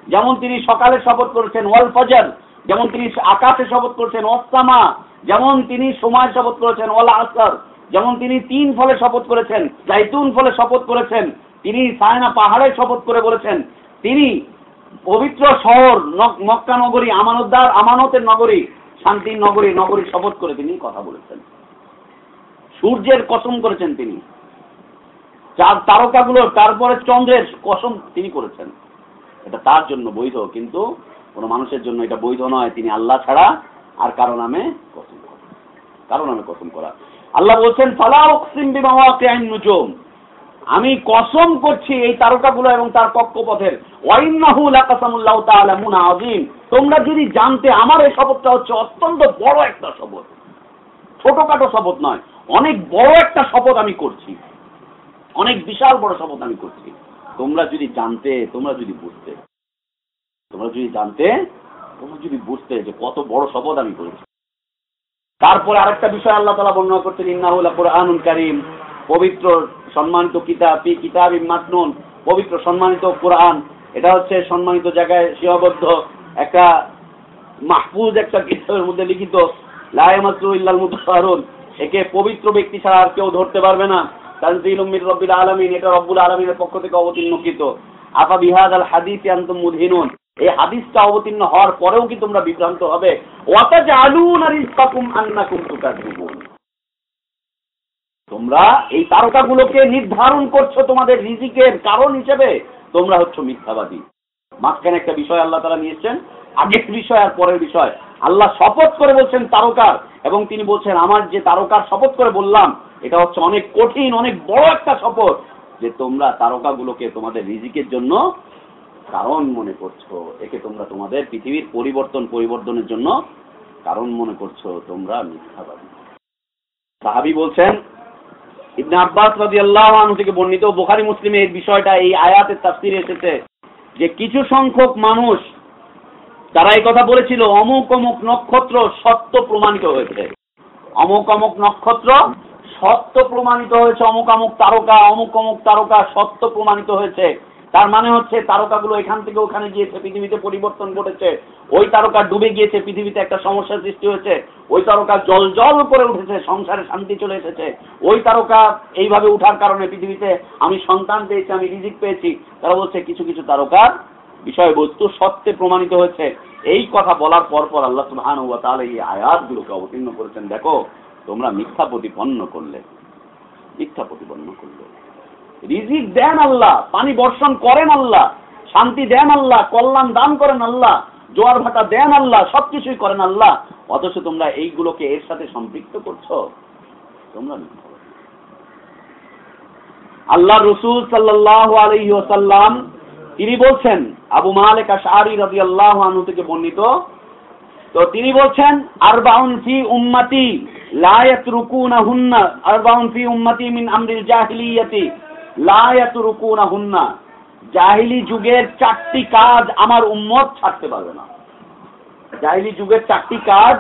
যেমন তিনি সকালের শপথ করেছেন ওয়াল ফজর যেমন তিনি আকাশের শপথ করেছেন ওয়াসামা যেমন তিনি সময়ের শপথ করেছেন ওয়াল আসর যেমন তিনি তিন ফলে শপথ করেছেন, জাইতুন ফলে শপথ করেছেন, তিনি সায়না পাহাড়ে শপথ করে বলেছেন, তিনি পবিত্র শহর মক্কা নগরী, আমানতদার, আমানতের নগরী, শান্তির নগরী নগরীর শপথ করে তিনি কথা বলেছেন। সূর্যের কসম করেছেন তিনি। চার তারকাগুলো, তারপরে চন্দ্রের কসম তিনি করেছেন। এটা তার জন্য বৈধ, কিন্তু কোনো মানুষের জন্য এটা বৈধ নয়। তিনি আল্লাহ ছাড়া আর কারও নামে কসম করা কারও নামে কসম করা। আল্লাহ বলছেন, ফালা উকসিম বিমাওয়াকিআন নুজুম। আমি কসম করছি এই তারকাগুলো এবং তার কক্ষপথের। আযীম। তোমরা যদি জানতে, আমার এই শপথটা হচ্ছে অত্যন্ত বড় একটা শপথ। ছোটখাটো শপথ নয়, অনেক বড় একটা শপথ আমি করছি। অনেক বিশাল বড় শপথ আমি করছি। তোমরা যদি জানতে, তোমরা যদি বুঝতে, তোমরা যদি জানতে, তোমরা যদি বুঝতে যে কত বড় শপথ আমি করেছি। তারপরে আরেকটা বিষয় আল্লাহ তালা বর্ণনা করছেন ইন্নাহুল্লাহ কোরআনুল কারিম। পবিত্র সম্মানিত কিতাব, ফি কিতাব মাতনুন, পবিত্র সম্মানিত কোরআন। এটা হচ্ছে সম্মানিত জায়গায় সীমাবদ্ধ একটা মাহফুজ একটা কিতাবের মধ্যে লিখিত লায়ামাসু ইল্লাল মুতাহহারুন একে পবিত্র ব্যক্তি ছাড়া আর কেউ ধরতে পারবে না। তানজিলুম মির রব্বিল আলামিন, এটা রব্বুল আলামিনের পক্ষ থেকে অবতীর্ণকৃত। আফা বিহাদ আল হাদিস আনতুম মুদহিনুন। এই হাদিসটা অবতীর্ণ হওয়ার পরেও কি তোমরা বিভ্রান্ত হবে? ওয়াতাজালুনা রিজকাকুম আন্নাকুম তুকাযিবুন। তোমরা এই তারকাগুলোকে নির্ধারণ করছ তোমাদের রিজিকের কারণ হিসেবে, তোমরা হচ্ছে মিথ্যাবাদী। মাঝখানে একটা বিষয় আল্লাহ তারা নিয়েছেন, আগের বিষয় আর পরের বিষয়। আল্লাহ শপথ করে বলছেন তারকার, এবং তিনি বলছেন, আমার যে তারকার শপথ করে বললাম, এটা হচ্ছে অনেক কঠিন, অনেক বড় একটা শপথ, যে তোমরা তারকাগুলোকে তোমাদের রিজিকের জন্য কারণ মনে করছ। একে তোমরা তোমাদের পৃথিবীর পরিবর্তন, পরিবর্তনের জন্য কারণ মনে করছ। তোমরা মিথ্যাবাদী। সাহাবি বলছেন ইবনে আব্বাস রাজি আল্লাহ থেকে বর্ণিত বোখারি মুসলিমে এই বিষয়টা, এই আয়াতের তাফসিরে এসেছে যে কিছু সংখ্যক মানুষ তারা এই কথা বলেছিল, অমুক অমুক নক্ষত্র সত্য প্রমাণিত হয়েছে। অমুক অমুক নক্ষত্র সত্য প্রমাণিত হয়েছে, অমুক অমুক তারকা, অমুক অমুক তারকা সত্য প্রমাণিত হয়েছে। তার মানে হচ্ছে তারকাগুলো এখান থেকে ওখানে গিয়েছে, পৃথিবীতে পরিবর্তন ঘটেছে। ওই তারকা ডুবে গিয়েছে, পৃথিবীতে একটা সমস্যার সৃষ্টি হয়েছে। ওই তারকা জল জল করে উঠেছে, সংসারে শান্তি চলে এসেছে। ওই তারকা এইভাবে উঠার কারণে পৃথিবীতে আমি সন্তান পেয়েছি, আমি রিজিক পেয়েছি। তারা বলছে, কিছু কিছু তারকার বিষয়বস্তু সত্যে প্রমাণিত হয়েছে। এই কথা বলার পর পর আল্লাহ সুবহানাহু ওয়া তাআলা এই আয়াতগুলোকে অবতীর্ণ করেছেন। দেখো, তোমরা মিথ্যা প্রতিপন্ন করলে। মিথ্যা প্রতিপন্ন করলে। রিজিক দেন আল্লাহ, পানি বর্ষণ করেন আল্লাহ, শান্তি দেন আল্লাহ, কল্যাণ দান করেন আল্লাহ, জোয়ার ভাটা দেন আল্লাহ, সবকিছুই করেন আল্লাহ, অথচ তোমরা এইগুলোকে এর সাথে সম্পৃক্ত করছ? তোমরা আল্লাহ রসুল সাল্লাহ আলহি ওসাল্লাম তিনি বলছেন, আবু মালিক আশআরি রাদিয়াল্লাহু আনহু থেকে বর্ণিত, তো তিনি বলছেন, আরবাউন ফি উম্মতি লা ইয়াতরুকুনাহুন্না, আরবাউন ফি উম্মতি মিন আমরিল জাহিলিয়াতি লা ইয়াতরুকুনাহুন্না। জাহিলি যুগের চারটি কাজ আমার উম্মত ছাড়তে পারবে না। জাহিলি যুগের চারটি কাজ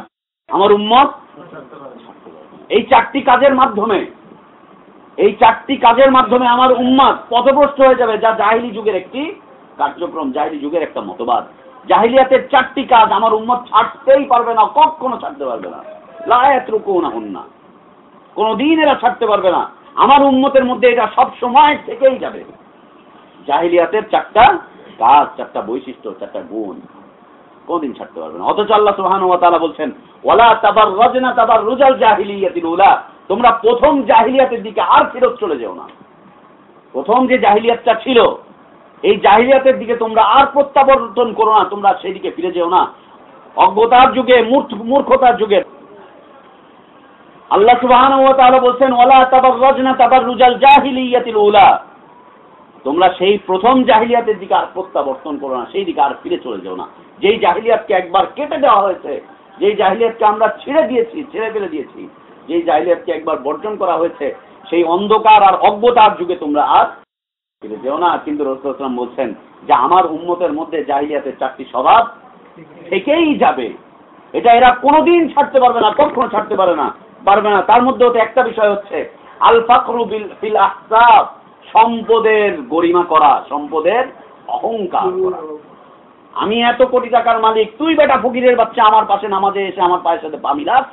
আমার উম্মত এই চারটি কাজের মাধ্যমে, এই চারটি কাজের মাধ্যমে আমার উম্মাদ পথভ্রষ্ট হয়ে যাবে, যা জাহিলি যুগের একটি কার্যক্রম, জাহিলি যুগের একটা মতবাদ। জাহিলিয়াতের চারটি কাজ আমার উম্মত ছাড়তেই পারবে না, কখনো ছাড়তে পারবে না। লায়াত রুকু না হন না কোনদিন এরা ছাড়তে পারবে না। আমার উন্মতের মধ্যে এটা সব সময় থেকেই যাবে। জাহিলিয়াতের চারটা কাজ, চারটা বৈশিষ্ট্য, চারটা গুণ। কোনদিন ছাড়তে পারবে না। অথচ আল্লাহ সুবহানাহু ওয়া তাআলা বলছেন, ওয়ালা তাবাররাজনা তাবাররুজাল জাহিলিয়াতিল উলা। তোমরা প্রথম জাহিলিয়াতের দিকে আর ফেরত চলে যেও না। প্রথম যে জাহিলিয়াতটা ছিল, এই জাহিলিয়াতের দিকে তোমরা আর প্রত্যাবর্তন করো না, তোমরা সেই দিকে ফিরে যেও না। অজ্ঞতার যুগে মূর্খতার যুগে আল্লাহ সুবহানাহু ওয়া তাআলা বলছেন, ওয়ালা তাবাররাজনা তাবাররুজাল জাহিলিয়াতিল উলা। তোমরা সেই প্রথম জাহিলিয়াতের দিকে আর প্রত্যাবর্তন করো না, সেই দিকে আর ফিরে চলে যাও না। যেই জাহিলিয়াতকে একবার কেটে দেওয়া হয়েছে, যেই জাহিলিয়াতকে আমরা ছেড়ে দিয়েছি, ছেড়ে ফেলে দিয়েছি, যেই জাহিলিয়াতকে একবার বর্জন করা হয়েছে, সেই অন্ধকার আর অজ্ঞতার যুগে তোমরা আর ফিরে যেও না। কিন্তু রসুলাম বলছেন যে, আমার উন্মতের মধ্যে জাহিলিয়াতের চারটি স্বভাব থেকেই যাবে। এটা এরা কোনোদিন ছাড়তে পারবে না, কখনো ছাড়তে পারে না। পারবে না। তার মধ্যে একটা বিষয় হচ্ছে আল ফাকরু ফিল আহসাব, সম্পদের গরিমা করা, সম্পদের অহংকার করা। আমি এত কোটি টাকার মালিক, তুই বেটা ফকিরের বাচ্চা আমার পাশে নামাজে এসে আমার পায়ের সাথে পা মিলাস?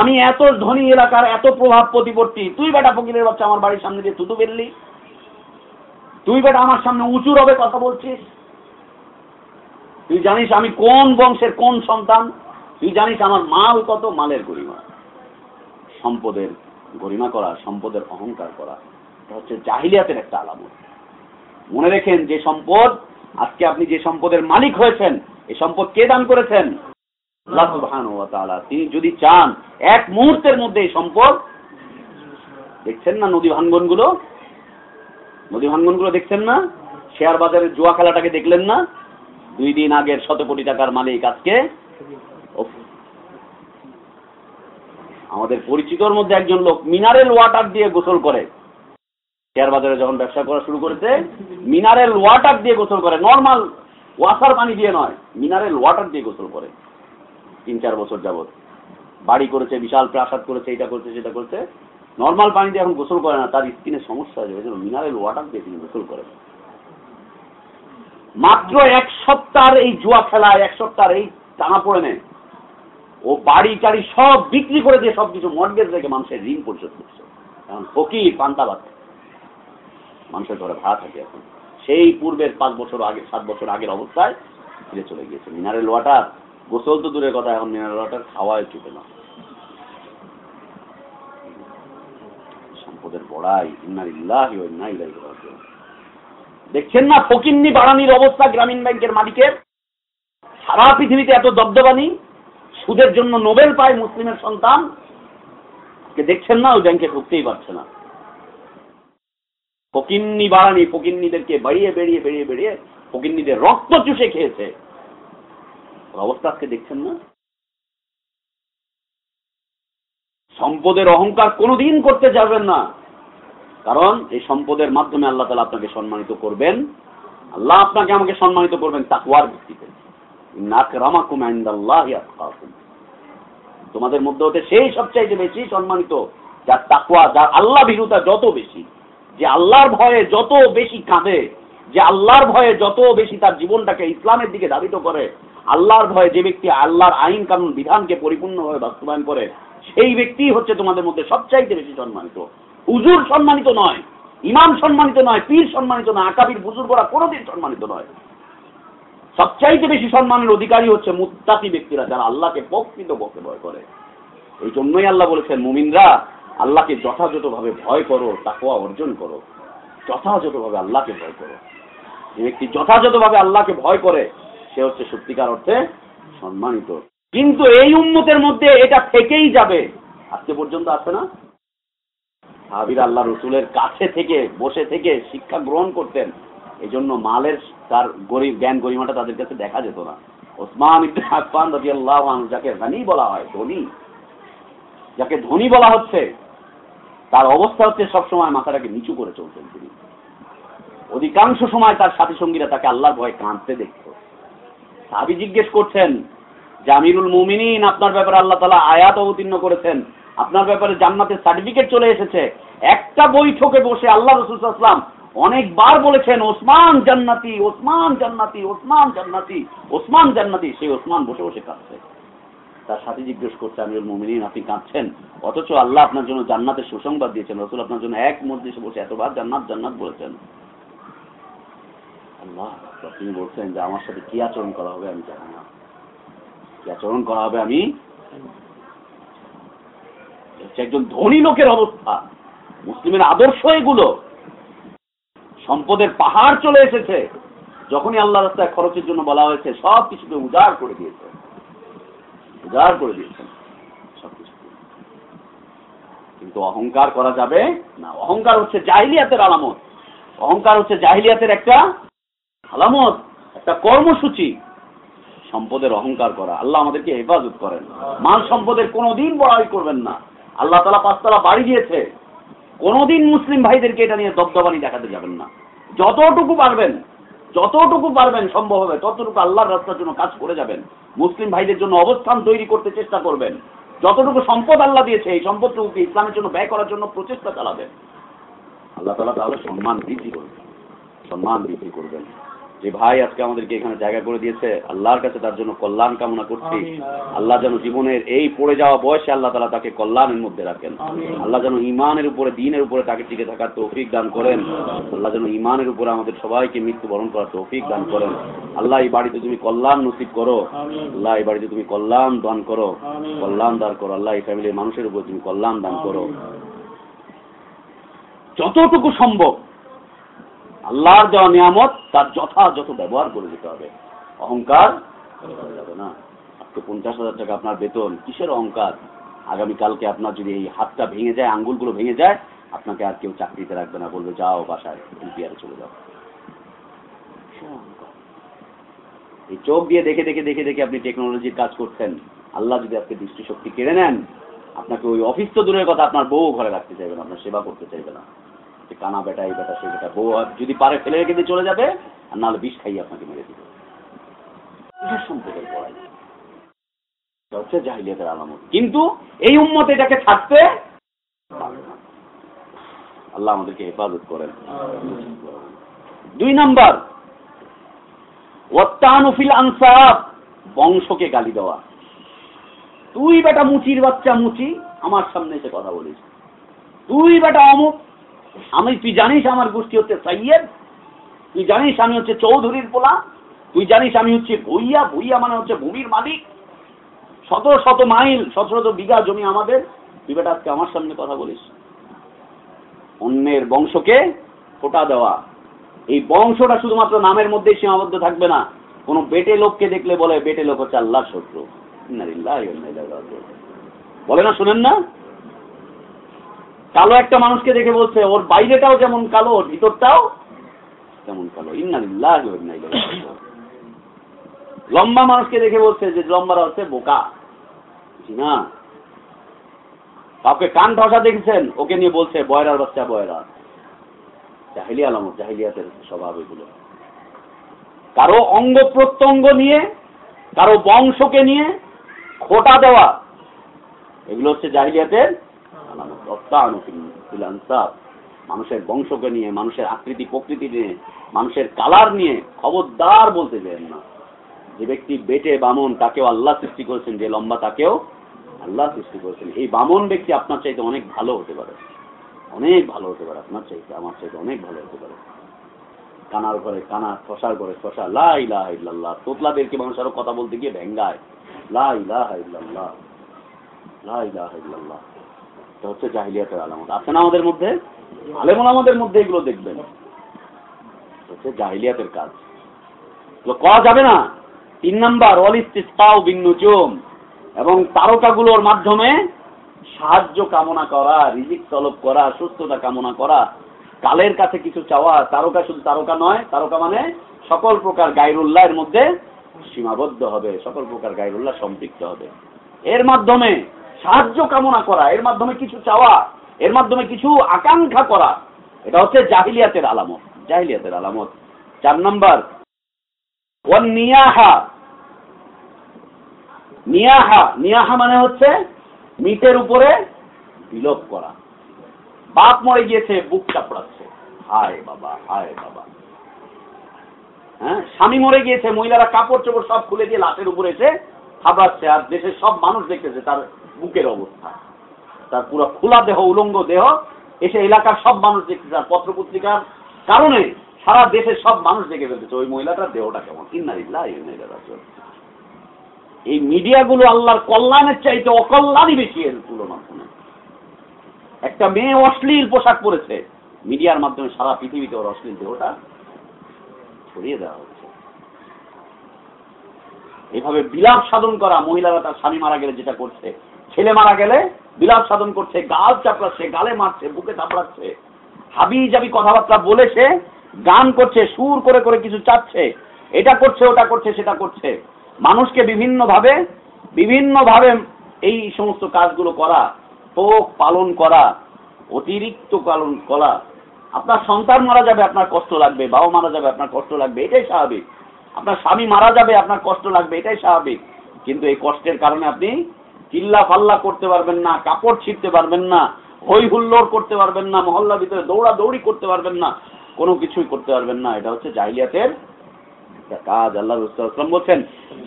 আমি এত ধনী এলাকার, এত প্রভাব প্রতিপত্তি, তুই বেটা ফকিরের বাচ্চা আমার বাড়ির সামনে দিয়ে থুতু বেরলি তুই বেটা আমার সামনে উঁচু রবে কথা বলছিস? তুই জানিস আমি কোন বংশের কোন সন্তান? তুই জানিস আমার মাল কত? মালের গরিমা। সম্পদের গরিমা করা, সম্পদের অহংকার করা হচ্ছে জাহিলিয়াতের একটা আলামত। মনে রেখেন, যে সম্পদ, আজকে আপনি যে সম্পদের মালিক হয়েছেন এই সম্পদ কে দান করেছেন? তিনি যদি চান, এক মুহূর্তের মধ্যে এই সম্পদ, দেখছেন না নদী ভাঙ্গনগুলো? নদী ভাঙ্গনগুলো দেখছেন না? শেয়ার বাজারের জুয়া খেলাটাকে দেখলেন না? দুই দিন আগের শত কোটি টাকার মালিক আজকে আমাদের পরিচিতর মধ্যে একজন লোক মিনারেল ওয়াটার দিয়ে গোসল করে। শেয়ার বাজারে যখন ব্যবসা করা শুরু করেছে, মিনারেল ওয়াটার দিয়ে গোসল করে। নর্মাল ওয়াসার পানি দিয়ে নয়, মিনারেল ওয়াটার দিয়ে গোসল করে। তিন চার বছর যাবত বাড়ি করেছে, বিশাল প্রাসাদ করেছে এটা করছে, সেটা করছে। নর্মাল পানি দিয়ে এখন গোসল করে না, তার স্কিনের সমস্যা হয়ে যাবে। মিনারেল ওয়াটার দিয়ে তিনি গোসল করে মাত্র এক সপ্তাহের এই জুয়া খেলায়, এক সপ্তাহের এই টানা পড়ে নেয় ও বাড়ি টাড়ি সব বিক্রি করে দিয়ে সবকিছু মর্গেজ রেখে মানুষের ঋণ পরিশোধ করছে। এখন ফকির পান্তাবাদ মানুষের ঘরে ভাড়া থাকে এখন। সেই পূর্বের পাঁচ বছর আগে, সাত বছর আগের অবস্থায় ফিরে চলে গিয়েছে। মিনারেল ওয়াটার, গোসল তো দূরের কথা, এখন মিনারেল ওয়াটার খাওয়ায় চুকে না। সম্পদের বড়াই দেখছেন না ফকিন্নি বাড়ানির অবস্থা গ্রামীণ ব্যাংকের মালিকের? সারা পৃথিবীতে এত দবদবানি? সুদের জন্য নোবেল পায় মুসলিমের সন্তান দেখছেন না, ওই ব্যাংকে ঢুকতেই পারছে না। ফকিন্নি বাড়ানি, ফকিন্নিদেরকে বাড়িয়ে বেরিয়ে বেরিয়ে বেরিয়ে ফকিন্নিদের রক্ত চুষে খেয়েছে। অবস্থা আজকে দেখছেন না? সম্পদের অহংকার কোনোদিন করতে যাবেন না। কারণ এই সম্পদের মাধ্যমে আল্লাহ তালা আপনাকে সম্মানিত করবেন। আল্লাহ আপনাকে আমাকে সম্মানিত করবেন তাকুয়ার ভিত্তিতে। নাকরামাকুম ইনদাল্লাহি আতকাকুম। তোমাদের মধ্যে হতে সেই সবচাইতে বেশি সম্মানিত, যার তাকুয়া যার আল্লাহ বিরুতা যত বেশি, যে আল্লাহর ভয়ে যত বেশি কাঁদে, যে আল্লাহর ভয়ে যত বেশি তার জীবনটাকে ইসলামের দিকে ধাবিত করে, আল্লাহর ভয়ে যে ব্যক্তি আল্লাহর আইন কানুন বিধানকে পরিপূর্ণভাবে বাস্তবায়ন করে, সেই ব্যক্তি হচ্ছে তোমাদের মধ্যে সবচাইতে বেশি সম্মানিত। হুজুর সম্মানিত নয়, ইমাম সম্মানিত নয়, পীর সম্মানিত নয়, আকাবির, বুজুর্গরা কোনোদিন সম্মানিত নয়। সবচাইতে বেশি সম্মানের অধিকারী হচ্ছে মুত্তাকি ব্যক্তিরা যারা আল্লাহকে প্রকৃত পক্ষে ভয় করে। এই জন্যই আল্লাহ বলেছেন, মুমিনরা আল্লাহকে যথাযথভাবে ভয় করো, তাকওয়া অর্জন করো। যথাযথভাবে আল্লাহকে ভয় করো। যে ব্যক্তি যথাযথভাবে আল্লাহকে ভয় করে, সে হচ্ছে সত্যিকার অর্থে সম্মানিত। কিন্তু এই উম্মতের মধ্যে এটা থেকেই যাবে। আজকে পর্যন্ত আছে না? সাহাবির আল্লাহ রসুলের কাছে থেকে, বসে থেকে শিক্ষা গ্রহণ করতেন। এই জন্য মালের তার গরিব, জ্ঞান গরিমাটা তাদের কাছে দেখা যেত না। ওসমান ইবনে আফফান রাদিয়াল্লাহু আনহু যাকে ধনী বলা হয়, ধনী, যাকে ধনী বলা হচ্ছে, তার অবস্থা হচ্ছে সবসময় মাথাটাকে নিচু করে চলতেন তিনি। অধিকাংশ সময় তার সাথী সঙ্গীরা তাকে আল্লাহর ভয়ে কাঁদতে দেখত। সাহাবি জিজ্ঞেস করছেন, জামিরুল মুমিনিন, আপনার ব্যাপারে আল্লাহ তালা আয়াত অবতীর্ণ করেছেন। আপনার ব্যাপারে জান্নাতের সার্টিফিকেট চলে এসেছে। একটা বৈঠকে বসে আল্লাহ রসুলাম অনেকবার বলেছেন, ওসমান জান্নাতি ওসমান জান্নাতি ওসমান জান্নাতি ওসমান জান্নাতি। সেই ওসমান বসে বসে কাঁদছে। তার সাথে জিজ্ঞেস করছে, আমিরুল মুমিনিন, আপনি কাঁদছেন? অথচ আল্লাহ আপনার জন্য জান্নাতের সুসংবাদ দিয়েছেন, রসুল আপনার জন্য এক মসজিদে বসে এতবার জান্নাত জান্নাত বলেছেন। আল্লাহ তিনি বলছেন যে আমার সাথে কি আচরণ করা হবে আমি জানি না। কি আচরণ করা হবে আমি? একজন ধনী লোকের অবস্থা। মুসলিমের আদর্শ এগুলো। সম্পদের পাহাড় চলে এসেছে। যখনই আল্লাহ রাস্তায় খরচের জন্য বলা হয়েছে, সব কিছুকে উজাড় করে দিয়েছে। উজাড় করে সবকিছু কিন্তু অহংকার করা যাবে না। অহংকার হচ্ছে জাহিলিয়াতের আলামত। অহংকার হচ্ছে জাহিলিয়াতের একটা আলামত, একটা কর্মসূচি। সম্পদের অহংকার করা। আল্লাহ আমাদেরকে হেফাজত করেন। মাল সম্পদের কোনোদিন বড়াই করবেন না। আল্লাহ তালা পাঁচতলা বাড়ি দিয়েছে। কোনোদিন মুসলিম ভাইদেরকে এটা নিয়ে দবদবানি দেখাতে যাবেন না। যতটুকু পারবেন যতটুকু পারবেন সম্ভব হবে, ততটুকু আল্লাহর রাস্তার জন্য কাজ করে যাবেন। মুসলিম ভাইদের জন্য অবস্থান তৈরি করতে চেষ্টা করবেন। যতটুকু সম্পদ আল্লাহ দিয়েছে, এই সম্পদটুকুকে ইসলামের জন্য ব্যয় করার জন্য প্রচেষ্টা চালাবেন। আল্লাহ তালা তাহলে সম্মান বৃদ্ধি করবেন। সম্মান বৃদ্ধি করবেন। যে ভাই আজকে আমাদেরকে এখানে জায়গা করে দিয়েছে আল্লাহর কাছে তার জন্য কল্যাণ কামনা করছি। আল্লাহ যেন জীবনের এই পড়ে যাওয়া বয়সে আল্লাহ তালা তাকে কল্যাণের মধ্যে রাখেন। আল্লাহ যেন ইমানের উপরে দিনের উপরে তাকে টিকে থাকার তৌফিক দান করেন। আল্লাহ যেন ইমানের উপরে আমাদের সবাইকে মৃত্যুবরণ করার তৌফিক দান করেন। আল্লাহ এই বাড়িতে তুমি কল্যাণ নসিব করো। আল্লাহ এই বাড়িতে তুমি কল্যাণ দান করো। কল্যাণ দান করো। আল্লাহ এই ফ্যামিলির মানুষের উপর তুমি কল্যাণ দান করো। যতটুকু সম্ভব আল্লাহর দেওয়া নিয়ামত তার যথাযথ ব্যবহার করে দিতে হবে। অহংকার করা যাবে না? আজকে পঞ্চাশ হাজার টাকা আপনার বেতন, কিসের অহংকার? আগামীকালকে আপনার যদি এই হাতটা ভেঙে যায়, আঙ্গুলগুলো ভেঙে যায়, আপনাকে আর কেউ চাকরিতে রাখবে না, বলবে, যাও বাসায় এলপিআরে চলে যাও। এই চোখ দিয়ে দেখে দেখে দেখে দেখে আপনি টেকনোলজির কাজ করছেন। আল্লাহ যদি আজকে দৃষ্টিশক্তি কেড়ে নেন, আপনাকে ওই অফিস তো দূরের কথা, আপনার বউ ঘরে রাখতে চাইবে না, আপনার সেবা করতে চাইবে না। যে কানা বেটা, এই বেটা সেই বেটা। বউ যদি পারে ফেলে রেখে দিয়ে চলে যাবে, আর নাহলে বিষ খাইয়ে আপনাকে মেরে দিবে। হচ্ছে জাহিলিয়াতের আলামত। কিন্তু এই উম্মত এটাকে আল্লাহ আমাদেরকে হেফাজত করেন। দুই নাম্বার ওয়াত্তানুফিল আনসাব বংশকে গালি দেওয়া। তুই বেটা মুচির বাচ্চা মুচি, আমার সামনে এসে কথা বলিস। তুই বেটা অমুক আমি তুই জানিস আমার গোষ্ঠী হচ্ছে সৈয়দ তুই জানিস আমি হচ্ছে চৌধুরীর পোলা, তুই জানিস আমি হচ্ছে ভুইয়া ভুইয়া মানে হচ্ছে ভূমির মালিক। শত শত মাইল, শত শত বিঘা জমি আমাদের। তুই বেটা আজকে আমার সামনে কথা বলিস। অন্যের বংশকে ফোটা দেওয়া। এই বংশটা শুধুমাত্র নামের মধ্যেই সীমাবদ্ধ থাকবে না। কোন বেটে লোককে দেখলে বলে, বেটে লোক হচ্ছে আল্লাহর শত্রু। বলে না, শুনেন না? কালো একটা মানুষকে দেখে বলছে, ওর বাইরেটাও যেমন কালো, ওর ভিতরটাও তেমন কালো। ইন্নালিল্লাহি ওয়া ইন্না ইলাইহি রাজিউন। লম্বা মানুষকে দেখে বলছে যে লম্বারা হচ্ছে বোকা না? কাউকে কান ঠসা দেখেছেন? ওকে নিয়ে বলছে, বয়রার বাচ্চা, বয়রা। জাহিলি আলামত জাহিলিয়াতের স্বভাব এগুলো। কারও অঙ্গ প্রত্যঙ্গ নিয়ে, কারও বংশকে নিয়ে খোটা দেওয়া, এগুলো হচ্ছে জাহিলিয়াতের আলামত। মানুষের বংশকে নিয়ে, মানুষের আকৃতি, প্রকৃতি নিয়ে, মানুষের কালার নিয়ে খবরদার বলতে চান না। যে ব্যক্তি বেটে বামন, তাকেও আল্লাহ সৃষ্টি করেছেন, যে লম্বা তাকেও আল্লাহ সৃষ্টি করেছেন। এই বামন ব্যক্তি আপনার চাইতে অনেক ভালো হতে পারে। অনেক ভালো হতে পারে, আপনার চাইতে, আমার চাইতে অনেক ভালো হতে পারে। কানার ঘরে কানা, শশার ঘরে শশা, লা ইলাহা ইল্লাল্লাহ। তোতলাদেরকে মানুষ আরও কথা বলতে গিয়ে ভেঙ্গায়। লাহ ইল্লাল্লাহ, লা ইলাহা ইল্লাল্লাহ। এটা হচ্ছে জাহিলিয়াতের আলামত। আছে না আমাদের মধ্যে? আলেমন আমাদের মধ্যে এগুলো দেখবেন। হচ্ছে জাহিলিয়াতের কাজ। করা যাবে না। তিন নাম্বার অলিস্তিস্তাও বিন্নুজুম এবং তারকাগুলোর মাধ্যমে সাহায্য কামনা করা, রিজিক তলব করা, সুস্থতা কামনা করা, কালের কাছে কিছু চাওয়া, তারকা শুধু তারকা নয়, তারকা মানে সকল প্রকার গাইরুল্লাহের মধ্যে সীমাবদ্ধ হবে, সকল প্রকার গাইরুল্লাহ সম্পৃক্ত হবে। এর মাধ্যমে সাহায্য কামনা করা, এর মাধ্যমে কিছু চাওয়া, এর মাধ্যমে কিছু আকাঙ্ক্ষা করা, এটা হচ্ছে জাহিলিয়াতের আলামত জাহিলিয়াতের আলামত। চার নম্বর, ওয়ান নিয়াহা। নিয়াহা নিয়াহা মানে হচ্ছে মিটের উপরে বিলোপ করা। বাপ মরে গিয়েছে, বুক চাপড়াচ্ছে। হায় বাবা হায় বাবা। হ্যাঁ স্বামী মরে গিয়েছে, মহিলারা কাপড় চোপড় সব খুলে দিয়ে লাশের উপরে এসে খাবড়াচ্ছে আর দেশের সব মানুষ দেখতেছে, তার বুকের অবস্থা। তার পুরো খোলা দেহ, উলঙ্গ দেহ, এসে এলাকার সব মানুষ দেখতেছে আর পত্র পত্রিকার কারণে সারা দেশের সব মানুষ দেখে ফেলতেছে। ওই মহিলাটার দেহটা কেমন? ইন্নারিল্লাহ এই মিডিয়াগুলো আল্লাহর কল্যাণের চাইতে অকল্যাণই বেশি এর তুলনার কোনো একটা মেয়ে অশ্লীল পোশাক পরেছে। মিডিয়ার মাধ্যমে সারা পৃথিবীতে ওর অশ্লীল দেহটা ছড়িয়ে দেওয়া হচ্ছে। এইভাবে বিলাপ সাধন করা মহিলারা তার স্বামী মারা গেলে যেটা করছে ছেলে মারা গেলে বিলাপ সাধন করছে, গাল চাপড়াচ্ছে, গালে মারছে, বুকে চাপড়াচ্ছে। হাবি জাবি কথাবার্তা বলেছে, গান করছে, সুর করে করে কিছু চাচ্ছে। এটা করছে, ওটা করছে, সেটা করছে। মানুষকে বিভিন্নভাবে বিভিন্নভাবে এই সমস্ত কাজগুলো করা পোক পালন করা, অতিরিক্ত পালন করা। আপনার সন্তান মারা যাবে, আপনার কষ্ট লাগবে, বাবা মারা যাবে, আপনার কষ্ট লাগবে, এটাই স্বাভাবিক। আপনার স্বামী মারা যাবে, আপনার কষ্ট লাগবে, এটাই স্বাভাবিক। কিন্তু এই কষ্টের কারণে আপনি চিল্লা ফাল্লা করতে পারবেন না, কাপড় ছিঁড়তে পারবেন না হই হুল্লোড় করতে পারবেন না মহল্লার ভিতরে দৌড়া দৌড়ি করতে পারবেন না, কোনো কিছুই করতে পারবেন না। এটা হচ্ছে জাহিলিয়াতের কাজ, আল্লাহ রসুলাম বলছেন,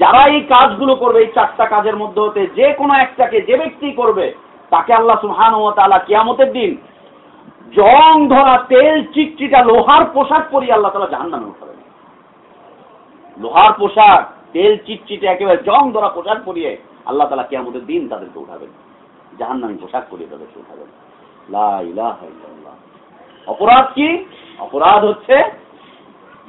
যারা এই কাজগুলো করবে, এই চারটা কাজের মধ্যে হতে যে কোনো একটাকে যে ব্যক্তি করবে, তাকে আল্লাহ সুহান ও তালা কিয়ামতের দিন জং ধরা, তেল চিকচিটা লোহার পোশাক পরিয়ে আল্লাহ তালা জাহান নামে উঠাবেন। লোহার পোশাক, তেল চিটচিটে একেবারে জং ধরা পোশাক পরিয়ে আল্লাহ তালা কিয়ামতের দিন তাদেরকে উঠাবেন। জাহান নামে পোশাক পরিয়ে তাদেরকে উঠাবেন। অপরাধ কি? অপরাধ হচ্ছে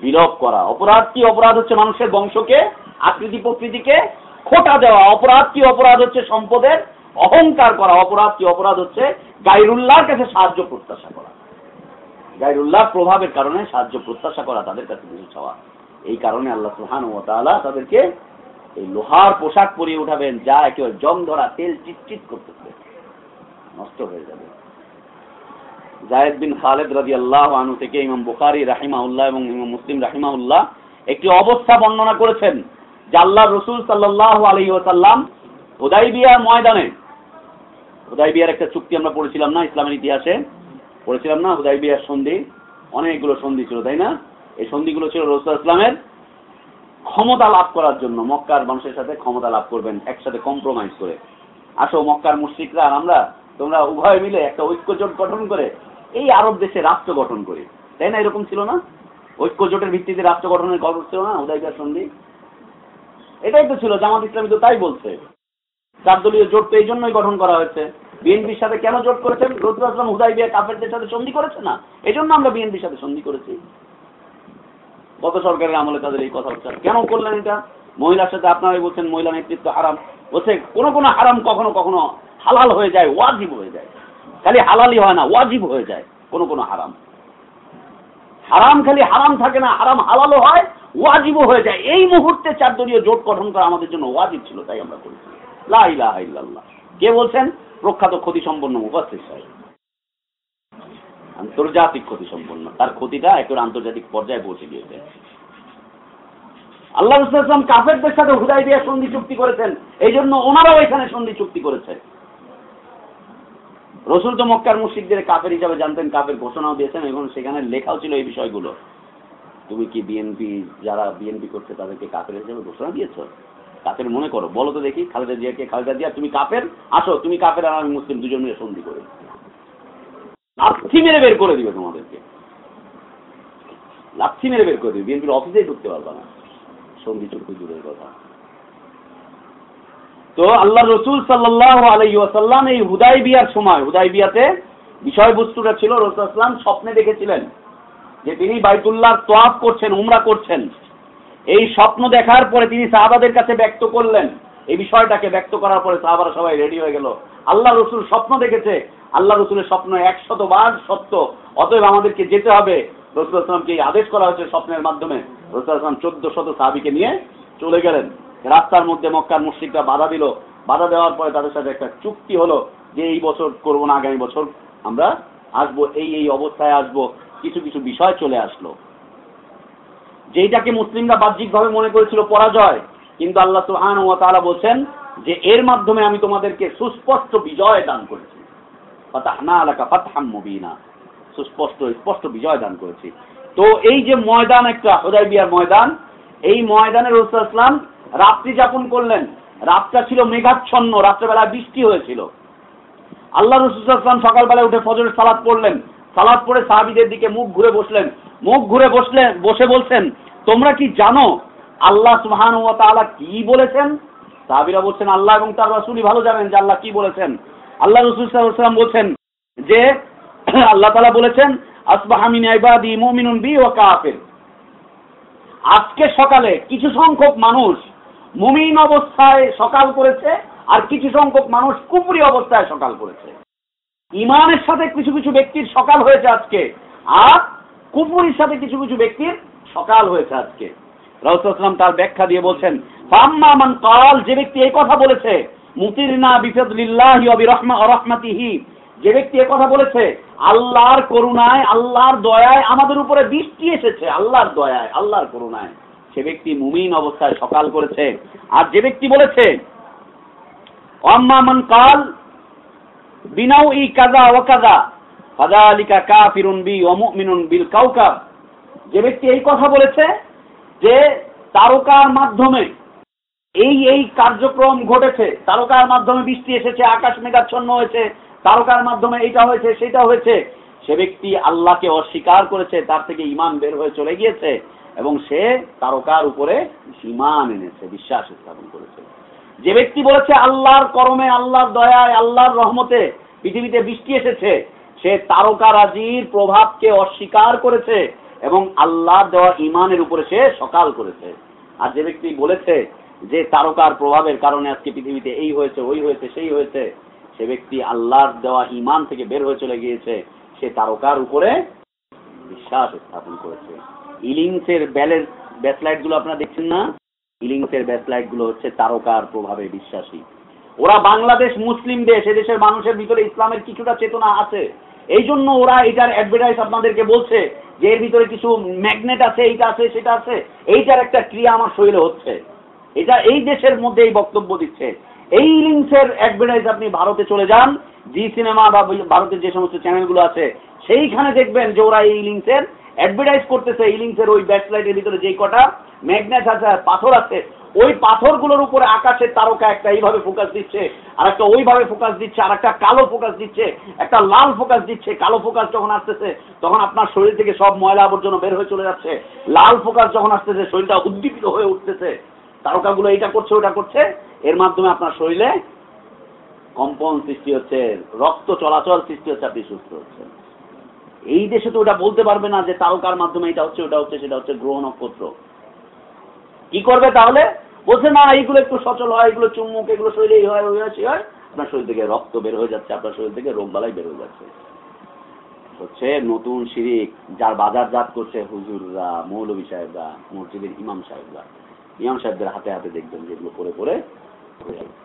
বিলোপ করা। অপরাধ কি? অপরাধ হচ্ছে মানুষের বংশকে আকৃতি প্রকৃতিকে খোটা দেওয়া। অপরাধ কি? অপরাধ হচ্ছে সম্পদের অহংকার করা। অপরাধ কি? অপরাধ হচ্ছে গাইরুল্লাহর কাছে সাহায্য প্রত্যাশা করা। গাইরুল্লাহ প্রভাবের কারণে সাহায্য প্রত্যাশা করা তাদের কাছে কিছু চাওয়া। এই কারণে আল্লাহ সুহান ও তাআলা তাদেরকে এই লোহার পোশাক পরিয়ে উঠাবেন, যা একেবারে জং ধরা তেল চিটচিট করতে নষ্ট হয়ে যাবে। জায়েদ বিন খালেদ রাজি আল্লাহ আনু থেকে ইমাম বুখারি রাহিমাউল্লাহ এবং ইমাম মুসলিম রাহিমাউল্লাহ একটি অবস্থা বর্ণনা করেছেন, যে আল্লাহ রসুল সাল্লাহ আলহি ওসাল্লাম হুদাইবিয়ার ময়দানে, হুদাইবিয়ার একটা চুক্তি আমরা পড়েছিলাম না, ইসলামের ইতিহাসে পড়েছিলাম না, হুদাইবিয়ার সন্ধি, অনেকগুলো সন্ধি ছিল, তাই না? এই সন্ধিগুলো ছিল রসুল ইসলামের ক্ষমতা লাভ করার জন্য মক্কার মানুষের সাথে ক্ষমতা লাভ করবেন, একসাথে কম্প্রোমাইজ করে। আসো মক্কার মুশ্রিকরা আর আমরা, তোমরা উভয় মিলে একটা ঐক্য জোট গঠন করে এই আরব দেশে রাষ্ট্র গঠন করি। তাই না এরকম ছিল না? ঐক্য জোটের ভিত্তিতে রাষ্ট্র গঠনের গল্প ছিল না? উদয়কার সন্ধি? এটাই তো ছিল, জামাত ইসলামী তো তাই বলছে। চার দলীয় জোট তো এই জন্যই গঠন করা হয়েছে। বিএনপির সাথে কেন জোট করেছেন? রোজুল আসলাম হুদাই বিয়া কাফেরদের সাথে সন্ধি করেছে না? এই জন্য আমরা বিএনপির সাথে সন্ধি করেছি। গত সরকারের আমলে তাদের এই কথা হচ্ছে কেন করলেন এটা? মহিলার সাথে আপনারাই বলছেন, মহিলা নেতৃত্ব হারাম। বলছে, কোনো কোনো হারাম কখনো কখনো হালাল হয়ে যায়, ওয়াজিব হয়ে যায়। খালি হালালই হয় না, ওয়াজিব হয়ে যায়, কোনো কোনো হারাম। হারাম খালি হারাম থাকে না, হারাম হালালও হয়, ওয়াজিবও হয়ে যায়। এই মুহূর্তে চার দলীয় জোট গঠন করা আমাদের জন্য ওয়াজিব ছিল, তাই আমরা করেছি। লাহ কে বলছেন? প্রখ্যাত ক্ষতি সম্পন্ন মুফাসসির সাহেব। আন্তর্জাতিক ক্ষতি সম্পন্ন। তার ক্ষতিটা একেবারে আন্তর্জাতিক পর্যায়ে পৌঁছে গিয়েছে। আল্লাহ রসুলাম কাফেরদের সাথে হুদাই দিয়ে সন্ধি চুক্তি করেছেন। এই জন্য ওনারাও এখানে সন্ধি চুক্তি করেছে। রসুল তো মক্কার মুশিকদের কাফের হিসাবে জানতেন, কাফের ঘোষণাও দিয়েছেন, এবং সেখানে লেখাও ছিল এই বিষয়গুলো। তুমি কি বিএনপি যারা বিএনপি করছে, তাদেরকে কাপের হিসাবে ঘোষণা দিয়েছ? কাপের মনে করো, বলো তো দেখি, খালেদা জিয়াকে, খালেদা জিয়া, তুমি কাপের আসো, তুমি কাপের আর আমি মুসলিম দুজন মিলে সন্ধি করে। লাথি মেরে বের করে দিবে তোমাদেরকে। লাথি মেরে বের করে দিবে। বিএনপির অফিসেই ঢুকতে পারবে না। সন্ধি চুক্তি দূরের কথা। তো আল্লাহ রসুল সাল্লাহ আলাইসাল্লাম এই হুদাই বিয়ার সময় হুদাই বিয়াতে বিষয়বস্তুটা ছিল, রসুল আসলাম স্বপ্নে দেখেছিলেন যে তিনি বাইতুল্লাহ তোয়াফ করছেন, উমরা করছেন। এই স্বপ্ন দেখার পরে তিনি সাহাবাদের কাছে ব্যক্ত করলেন এই বিষয়টাকে ব্যক্ত করার পরে সাহাবারা সবাই রেডি হয়ে গেল। আল্লাহ রসুল স্বপ্ন দেখেছে। আল্লাহ রসুলের স্বপ্ন একশত বার সত্য। অতএব আমাদেরকে যেতে হবে। রসুল আসলামকে আদেশ করা হয়েছে স্বপ্নের মাধ্যমে। রসুল আসলাম চোদ্দ শত সাহাবিকে নিয়ে চলে গেলেন। রাস্তার মধ্যে মক্কার মুশ্রিকরা বাধা দিল। বাধা দেওয়ার পরে তাদের সাথে একটা চুক্তি হলো যে এই বছর করব না, আগামী বছর আমরা আসব। এই এই অবস্থায় আসব। কিছু কিছু বিষয় চলে আসলো। যেইটাকে মুসলিমরা বাহ্যিকভাবে মনে করেছিল পরাজয় কিন্তু আল্লাহ সুহান ও তারা বলছেন যে এর মাধ্যমে আমি তোমাদেরকে সুস্পষ্ট বিজয় দান করেছি। ফাতাহনা আলাকা ফাতহাম সুস্পষ্ট, স্পষ্ট বিজয় দান করেছি। তো এই যে ময়দান একটা হোদাই বিয়ার ময়দান, এই ময়দানে রসুল ইসলাম রাত্রি যাপন করলেন। রাতটা ছিল মেঘাচ্ছন্ন রাত্রেবেলা বৃষ্টি হয়েছিল। আল্লাহ রসুলাম সকালবেলা উঠে ফজরের সালাদ পড়লেন। সালাদ পড়ে সাহাবিদের দিকে মুখ ঘুরে বসলেন। মুখ ঘুরে বসলেন বসে বলছেন, তোমরা কি জানো আল্লাহ সুহান ও তাআলা কি বলেছেন? সাহাবিরা বলছেন, আল্লাহ এবং তার রসুলই ভালো জানেন যে আল্লাহ কি বলেছেন। আল্লাহ রসুল সাল্লাম বলছেন যে, আল্লাহ তালা বলেছেন আসবাহামিন ইবাদি মুমিনুন বি ও কাফের। আজকে সকালে কিছু সংখ্যক মানুষ মুমিন অবস্থায় সকাল করেছে আর কিছু সংখ্যক মানুষ কুপুরি অবস্থায় সকাল করেছে। ইমানের সাথে কিছু কিছু ব্যক্তির সকাল হয়েছে আজকে, আর কুপুরির সাথে কিছু কিছু ব্যক্তির সকাল হয়েছে আজকে। রাউসালাম তার ব্যাখ্যা দিয়ে বলছেন মান কাল যে ব্যক্তি এই কথা বলেছে, মুতিরনা বিফাদলিল্লাহি ওয়া যে ব্যক্তি কথা বলেছে, আল্লাহর করুণায়, আল্লাহর দয়ায় আমাদের উপরে বৃষ্টি এসেছে, আল্লাহর দয়ায়, আল্লাহর করুণায়। সে ব্যক্তি মুমিন অবস্থায় সকাল করেছে। আর যে ব্যক্তি বলেছে অম্মামান কাল বিনাউ ই কাজা ও কাজা ফাদালিকা কাফিরুন বি ও মুমিনুন বিল কাউকাব যে ব্যক্তি এই কথা বলেছে যে তারকার মাধ্যমে এই এই কার্যক্রম ঘটেছে, তারকার মাধ্যমে বৃষ্টি এসেছে, আকাশ মেঘাচ্ছন্ন হয়েছে, তারকার মাধ্যমে এটা হয়েছে, সেটা হয়েছে, সে ব্যক্তি আল্লাহকে অস্বীকার করেছে, তার থেকে ইমান বের হয়ে চলে গিয়েছে, এবং সে তারকার উপরে ইমান এনেছে, বিশ্বাস স্থাপন করেছে। যে ব্যক্তি বলেছে, আল্লাহর করমে, আল্লাহর দয়ায়, আল্লাহর রহমতে পৃথিবীতে বৃষ্টি এসেছে, সে তারকারাজির প্রভাবকে অস্বীকার করেছে এবং আল্লাহ দেওয়া ইমানের উপরে সে সকাল করেছে। আর যে ব্যক্তি বলেছে যে তারকার প্রভাবের কারণে আজকে পৃথিবীতে এই হয়েছে, ওই হয়েছে, সেই হয়েছে, সে ব্যক্তি আল্লাহর দেওয়া ইমান থেকে বের হয়ে চলে গিয়েছে, সে তারকার উপরে বিশ্বাস স্থাপন করেছে। ইলিংসের ব্যালেন্স ব্যাসলাইটগুলো আপনারা দেখছেন না? ইলিংসের ব্যাসলাইটগুলো হচ্ছে তারকার প্রভাবে বিশ্বাসী। ওরা বাংলাদেশ, মুসলিম দেশ, এদেশের মানুষের ভিতরে ইসলামের কিছুটা চেতনা আছে। এই জন্য ওরা এটার অ্যাডভার্টাইজ আপনাদেরকে বলছে যে এর ভিতরে কিছু ম্যাগনেট আছে, এইটা আছে, সেটা আছে। এইটার একটা ক্রিয়া আমার শরীরে হচ্ছে। এটা এই দেশের মধ্যে এই বক্তব্য দিচ্ছে। এই লিঙ্কসের অ্যাডভার্টাইজ আপনি ভারতে চলে যান, জি সিনেমা বা ভারতের যে সমস্ত চ্যানেলগুলো আছে, সেইখানে দেখবেন যে ওরা এই লিঙ্কসের অ্যাডভার্টাইজ করতেছে। এই লিঙ্কসের ওই ব্যাকলাইটের ভিতরে যেই কটা ম্যাগনেট আছে, পাথর আছে। ওই পাথরগুলোর উপরে আকাশের তারকা একটা এইভাবে ফোকাস দিচ্ছে, আর একটা ওইভাবে ফোকাস দিচ্ছে, আর একটা কালো ফোকাস দিচ্ছে, একটা লাল ফোকাস দিচ্ছে। কালো ফোকাস যখন আসতেছে, তখন আপনার শরীর থেকে সব ময়লা আবর্জনা বের হয়ে চলে যাচ্ছে। লাল ফোকাস যখন আসতেছে, শরীরটা উদ্দীপিত হয়ে উঠতেছে। তারকাগুলো এটা করছে, ওটা করছে। এর মাধ্যমে আপনার শরীরে কম্পন সৃষ্টি হচ্ছে, রক্ত চলাচল সৃষ্টি হচ্ছে, আপনি সুস্থ হচ্ছেন। এই দেশে তো ওটা বলতে পারবে না যে তারকার মাধ্যমে এটা হচ্ছে, ওটা হচ্ছে, সেটা হচ্ছে গ্রহ নক্ষত্র। কি করবে তাহলে? বলছে, না, এইগুলো একটু সচল হয় এগুলো চুম্মুক এগুলো শরীরে এই হয়, ওই হয় সেই হয় আপনার শরীর থেকে রক্ত বের হয়ে যাচ্ছে, আপনার শরীর থেকে রোগ বালাই বের হয়ে যাচ্ছে। হচ্ছে নতুন শিরিক, যার বাজার জাত করছে হুজুররা, মৌলভী সাহেবরা, মসজিদের ইমাম সাহেবরা। ইমাম সাহেবদের হাতে হাতে দেখবেন যেগুলো পরে পরে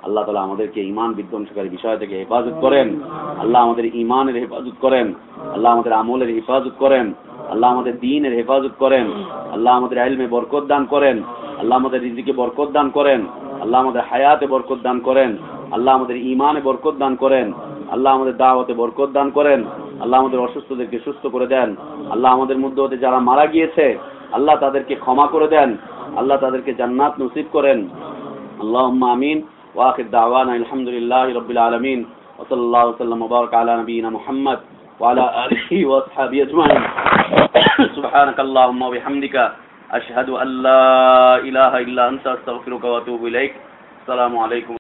আল্লাহ তালা আমাদেরকে ইমান বিধ্বংসকারী বিষয় থেকে হেফাজত করেন। আল্লাহ আমাদের ইমানের হেফাজত করেন। আল্লাহ আমাদের আমলের হেফাজত করেন। আল্লাহ আমাদের দিনের হেফাজত করেন। আল্লাহ আমাদের আইলমে বরকত দান করেন। আল্লাহ আমাদের রিজিকে বরকত দান করেন আল্লাহ আমাদের হায়াতে বরকত দান করেন আল্লাহ আমাদের ইমানে বরকত দান করেন আল্লাহ আমাদের দাওয়াতে বরকত দান করেন আল্লাহ আমাদের অসুস্থদেরকে সুস্থ করে দেন আল্লাহ আমাদের মধ্যে হতে যারা মারা গিয়েছে আল্লাহ তাদেরকে ক্ষমা করে দেন আল্লাহ তাদেরকে জান্নাত নসিব করেন اللهم آمين وآخر دعوانا الحمد لله رب العالمين وصلى الله وسلم وبارك على نبينا محمد وعلى آله وأصحابه أجمعين سبحانك اللهم وبحمدك أشهد أن لا إله إلا أنت أستغفرك وأتوب إليك. السلام عليكم